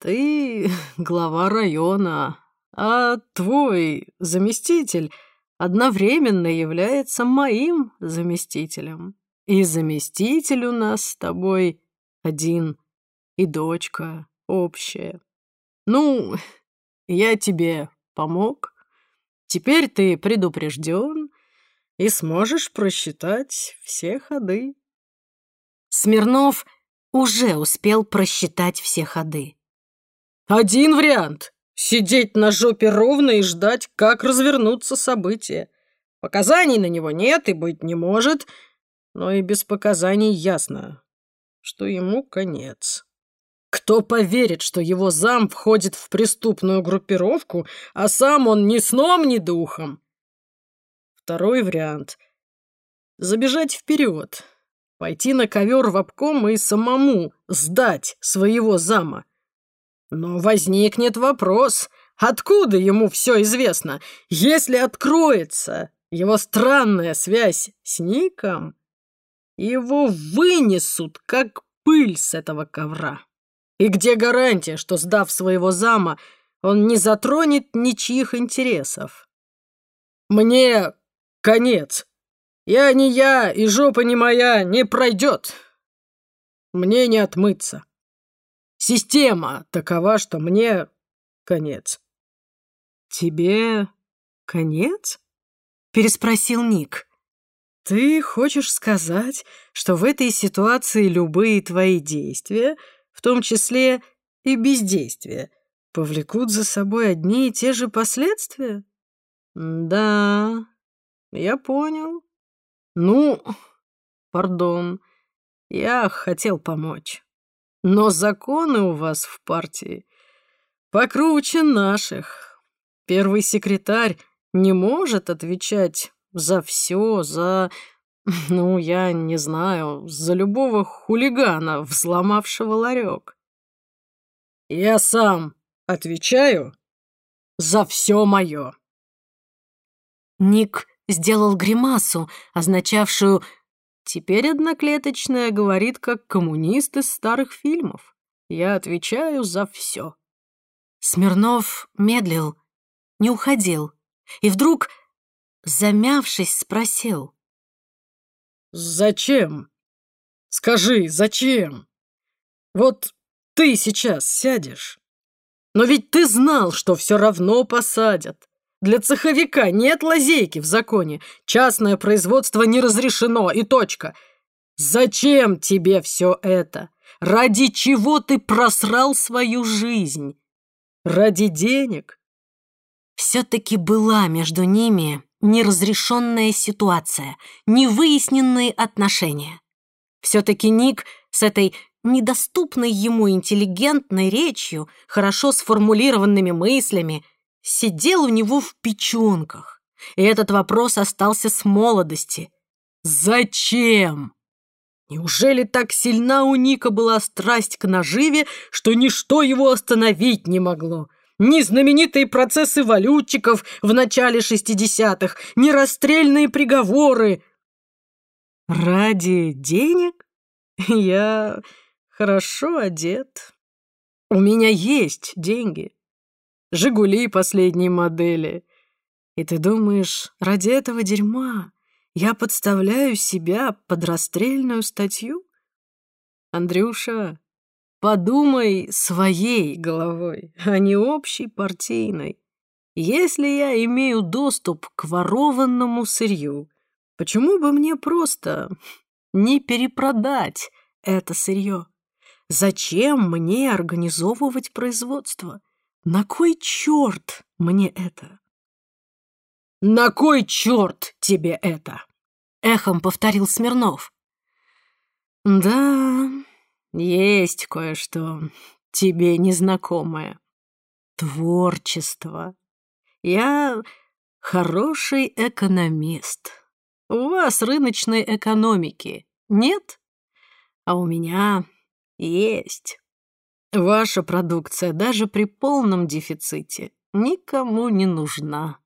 C: Ты [laughs] глава района, а твой заместитель одновременно является моим заместителем. И заместитель у нас с тобой один, и дочка общая. Ну, я тебе помог. Теперь ты предупрежден и сможешь просчитать все ходы.
A: Смирнов уже успел просчитать все ходы.
B: Один вариант — сидеть на жопе ровно и ждать, как развернутся события. Показаний на него нет и быть не может — но и без показаний ясно, что ему конец. Кто поверит, что его зам входит в преступную группировку, а сам он ни сном, ни духом? Второй вариант — забежать вперед, пойти на ковер в обком и самому сдать своего зама. Но возникнет вопрос, откуда ему все известно, если откроется его странная связь с Ником? Его вынесут, как пыль с этого ковра. И где гарантия, что, сдав своего зама, он не затронет ничьих интересов? Мне конец. Я не я, и жопа не моя не пройдет. Мне не отмыться. Система такова, что мне конец.
C: Тебе конец?
A: Переспросил Ник.
C: Ты хочешь сказать, что в этой ситуации любые твои действия, в том числе и бездействия, повлекут за собой одни и те же последствия? Да, я понял. Ну, пардон, я хотел помочь. Но законы у вас в партии покруче наших. Первый секретарь не может отвечать за все, за... [laughs] Ну, я не знаю, за любого хулигана, взломавшего ларек. Я сам
B: Отвечаю за все мое.
A: Ник сделал гримасу, означавшую
C: «Теперь одноклеточная говорит, как коммунист из старых фильмов. Я отвечаю за все».
A: Смирнов медлил, не уходил, и вдруг, замявшись, спросил.
B: «Зачем? Скажи, зачем? Вот ты сейчас сядешь. Но ведь ты знал, что все равно посадят. Для цеховика нет лазейки в законе. Частное производство не разрешено, и точка. Зачем тебе все это? Ради чего ты просрал свою жизнь? Ради денег?
A: Все-таки была между ними неразрешенная ситуация, невыясненные отношения. Все-таки Ник с этой недоступной ему интеллигентной речью, хорошо сформулированными мыслями, сидел у него в печенках. И этот вопрос остался с молодости. Зачем? Неужели так сильна у Ника была страсть к наживе, что ничто его остановить не могло? Ни знаменитые процессы валютчиков в начале 60-х, ни расстрельные приговоры. Ради денег? Я хорошо одет. У меня есть деньги. «Жигули» последней модели. И ты думаешь, ради этого дерьма я подставляю себя под расстрельную статью? Андрюша, подумай своей головой, а не общей партийной. Если я имею доступ к ворованному сырью, почему бы мне просто не перепродать это сырье? Зачем мне организовывать производство? На кой черт мне это? На кой черт тебе это? Эхом повторил Смирнов. Да, есть кое-что тебе незнакомое. Творчество. Я хороший экономист. У вас рыночной экономики нет? А у меня есть. Ваша продукция даже при полном дефиците никому не нужна.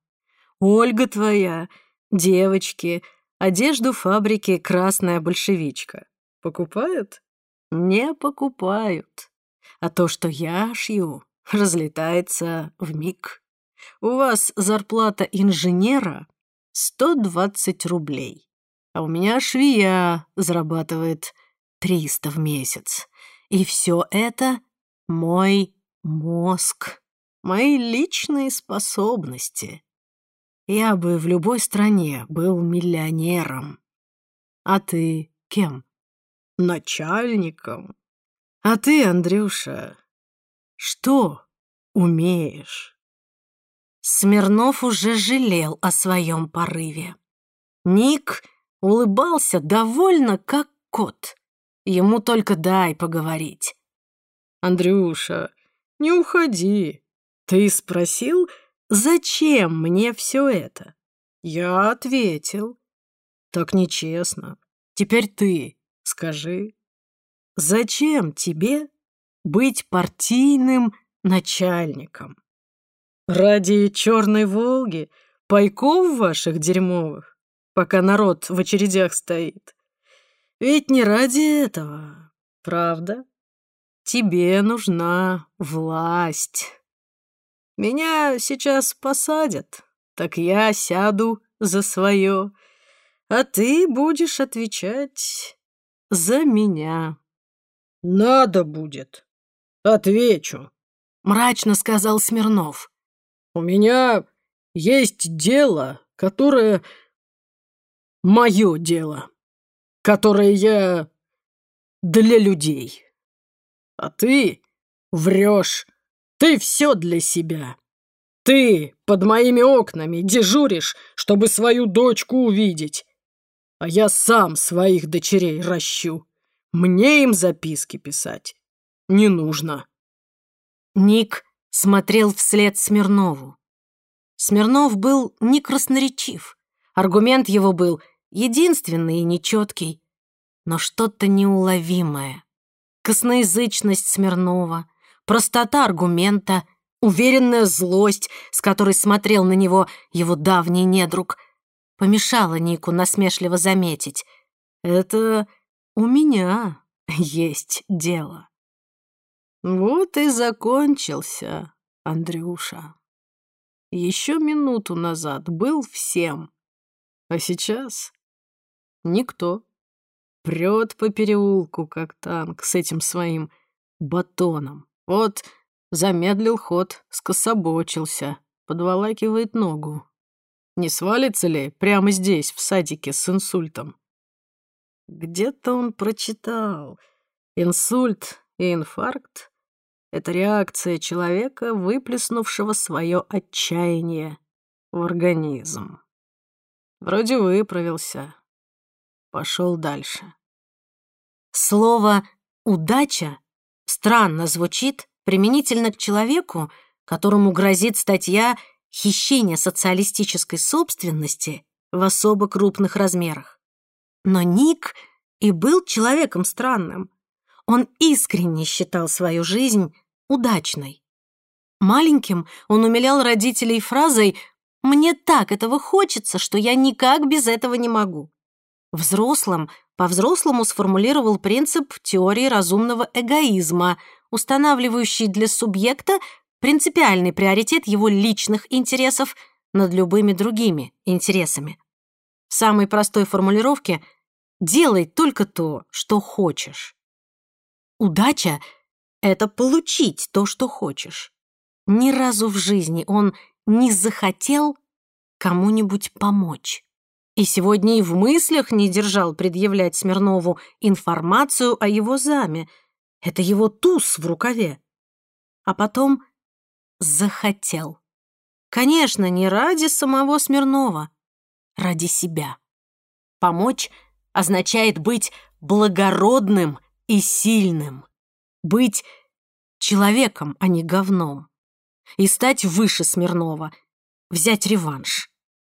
A: Ольга твоя, девочки, одежду фабрики «Красная большевичка» покупают? Не покупают. А то, что я шью, разлетается в миг. У вас зарплата инженера 120 рублей, а у меня швея зарабатывает 300 в месяц. И все это мой мозг, мои личные способности. Я бы в любой стране был миллионером. А ты кем? Начальником. А ты, Андрюша, что умеешь? Смирнов уже жалел о своем порыве. Ник улыбался довольно, как кот. Ему только дай поговорить. «Андрюша, не уходи. Ты спросил, зачем мне все это?» Я ответил. «Так нечестно. Теперь ты скажи, зачем тебе быть партийным начальником? Ради черной Волги, пайков ваших дерьмовых, пока народ в очередях стоит? Ведь не ради этого, правда?» Тебе нужна власть. Меня сейчас посадят, так я сяду за свое, а ты будешь отвечать за меня. Надо будет. Отвечу, мрачно сказал Смирнов. У меня есть дело, которое мое дело, которое я для людей. А ты врешь. Ты все для себя. Ты под моими окнами дежуришь, чтобы свою дочку увидеть. А я сам своих дочерей ращу. Мне им записки писать не нужно. Ник смотрел вслед Смирнову. Смирнов был не красноречив. Аргумент его был единственный и нечеткий, но что-то неуловимое косноязычность Смирнова, простота аргумента Уверенная злость, с которой смотрел на него его давний недруг, помешала Нику насмешливо заметить. «Это у меня есть дело». Вот и закончился Андрюша. Еще минуту назад был всем, а сейчас никто. Прет по переулку, как танк, с этим своим батоном. Вот замедлил ход, скособочился, подволакивает ногу. Не свалится ли прямо здесь, в садике, с инсультом? Где-то он прочитал. Инсульт и инфаркт — это реакция человека, выплеснувшего свое отчаяние в организм. Вроде выправился. Пошел дальше. Слово «удача» странно звучит применительно к человеку, которому грозит статья «Хищение социалистической собственности» в особо крупных размерах. Но Ник и был человеком странным. Он искренне считал свою жизнь удачной. Маленьким он умилял родителей фразой «Мне так этого хочется, что я никак без этого не могу». Взрослым по-взрослому сформулировал принцип теории разумного эгоизма, устанавливающий для субъекта принципиальный приоритет его личных интересов над любыми другими интересами. В самой простой формулировке «делай только то, что хочешь». Удача — это получить то, что хочешь. Ни разу в жизни он не захотел кому-нибудь помочь. И сегодня и в мыслях не держал предъявлять Смирнову информацию о его заме. Это его туз в рукаве. А потом захотел. Конечно, не ради самого Смирнова, ради себя. Помочь означает быть благородным и сильным. Быть человеком, а не говном. И стать выше Смирнова. Взять реванш.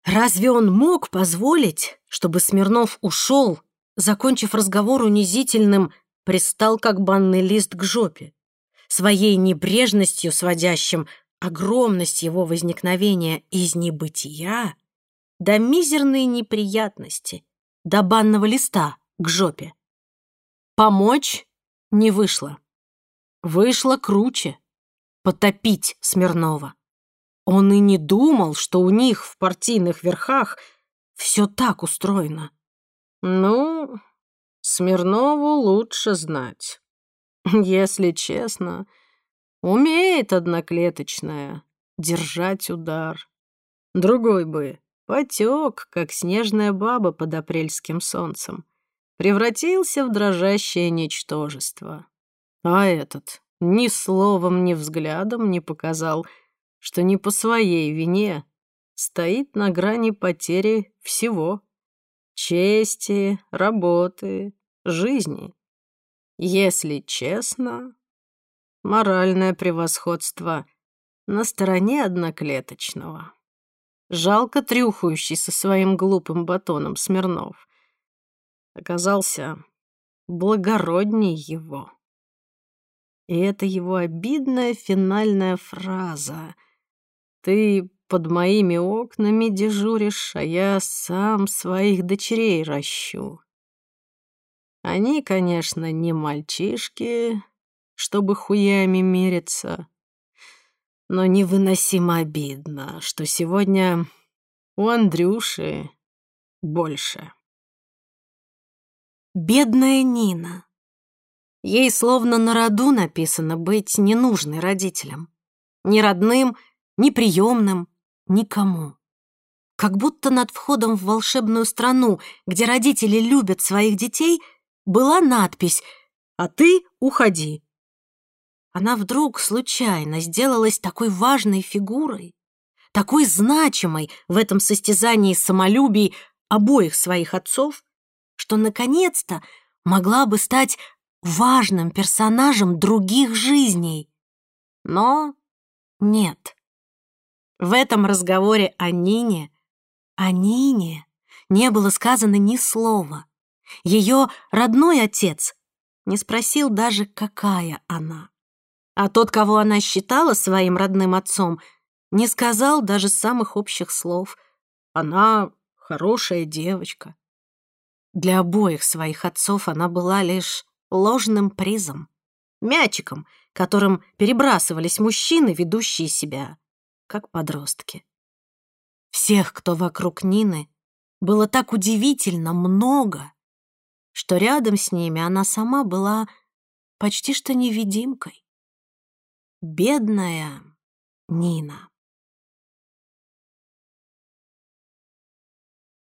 A: Разве он мог позволить, чтобы Смирнов ушел, закончив разговор унизительным, пристал как банный лист к жопе? Своей небрежностью, сводящим огромность его возникновения из небытия до мизерной неприятности, до банного листа к жопе. Помочь не вышло. Вышло круче. Потопить Смирнова. Он и не думал, что у них в партийных верхах все так устроено. Ну, Смирнову лучше знать. Если честно, умеет одноклеточная держать удар. Другой бы потек, как снежная баба под апрельским солнцем, превратился в дрожащее ничтожество. А этот ни словом, ни взглядом не показал — что не по своей вине стоит на грани потери всего — чести, работы, жизни. Если честно, моральное превосходство на стороне одноклеточного. Жалко трюхающий со своим глупым батоном Смирнов. Оказался благородней его. И это его обидная финальная фраза — ты под моими окнами дежуришь, а я сам своих дочерей ращу. Они, конечно, не мальчишки, чтобы хуями мериться, но невыносимо обидно, что сегодня у Андрюши больше. Бедная Нина. Ей словно на роду написано быть ненужной родителям. Ни родным, ни приемным, никому. Как будто над входом в волшебную страну, где родители любят своих детей, была надпись «А ты уходи». Она вдруг случайно сделалась такой важной фигурой, такой значимой в этом состязании самолюбий обоих своих отцов, что наконец-то могла бы стать важным персонажем других жизней. Но нет. В этом разговоре о Нине, о Нине не было сказано ни слова. Ее родной отец не спросил даже, какая она. А тот, кого она считала своим родным отцом, не сказал даже самых общих слов. Она хорошая девочка. Для обоих своих отцов она была лишь ложным призом, мячиком, которым перебрасывались мужчины, ведущие себя как подростки. Всех, кто вокруг Нины, было так удивительно много, что рядом с ними она сама была почти что невидимкой. Бедная Нина.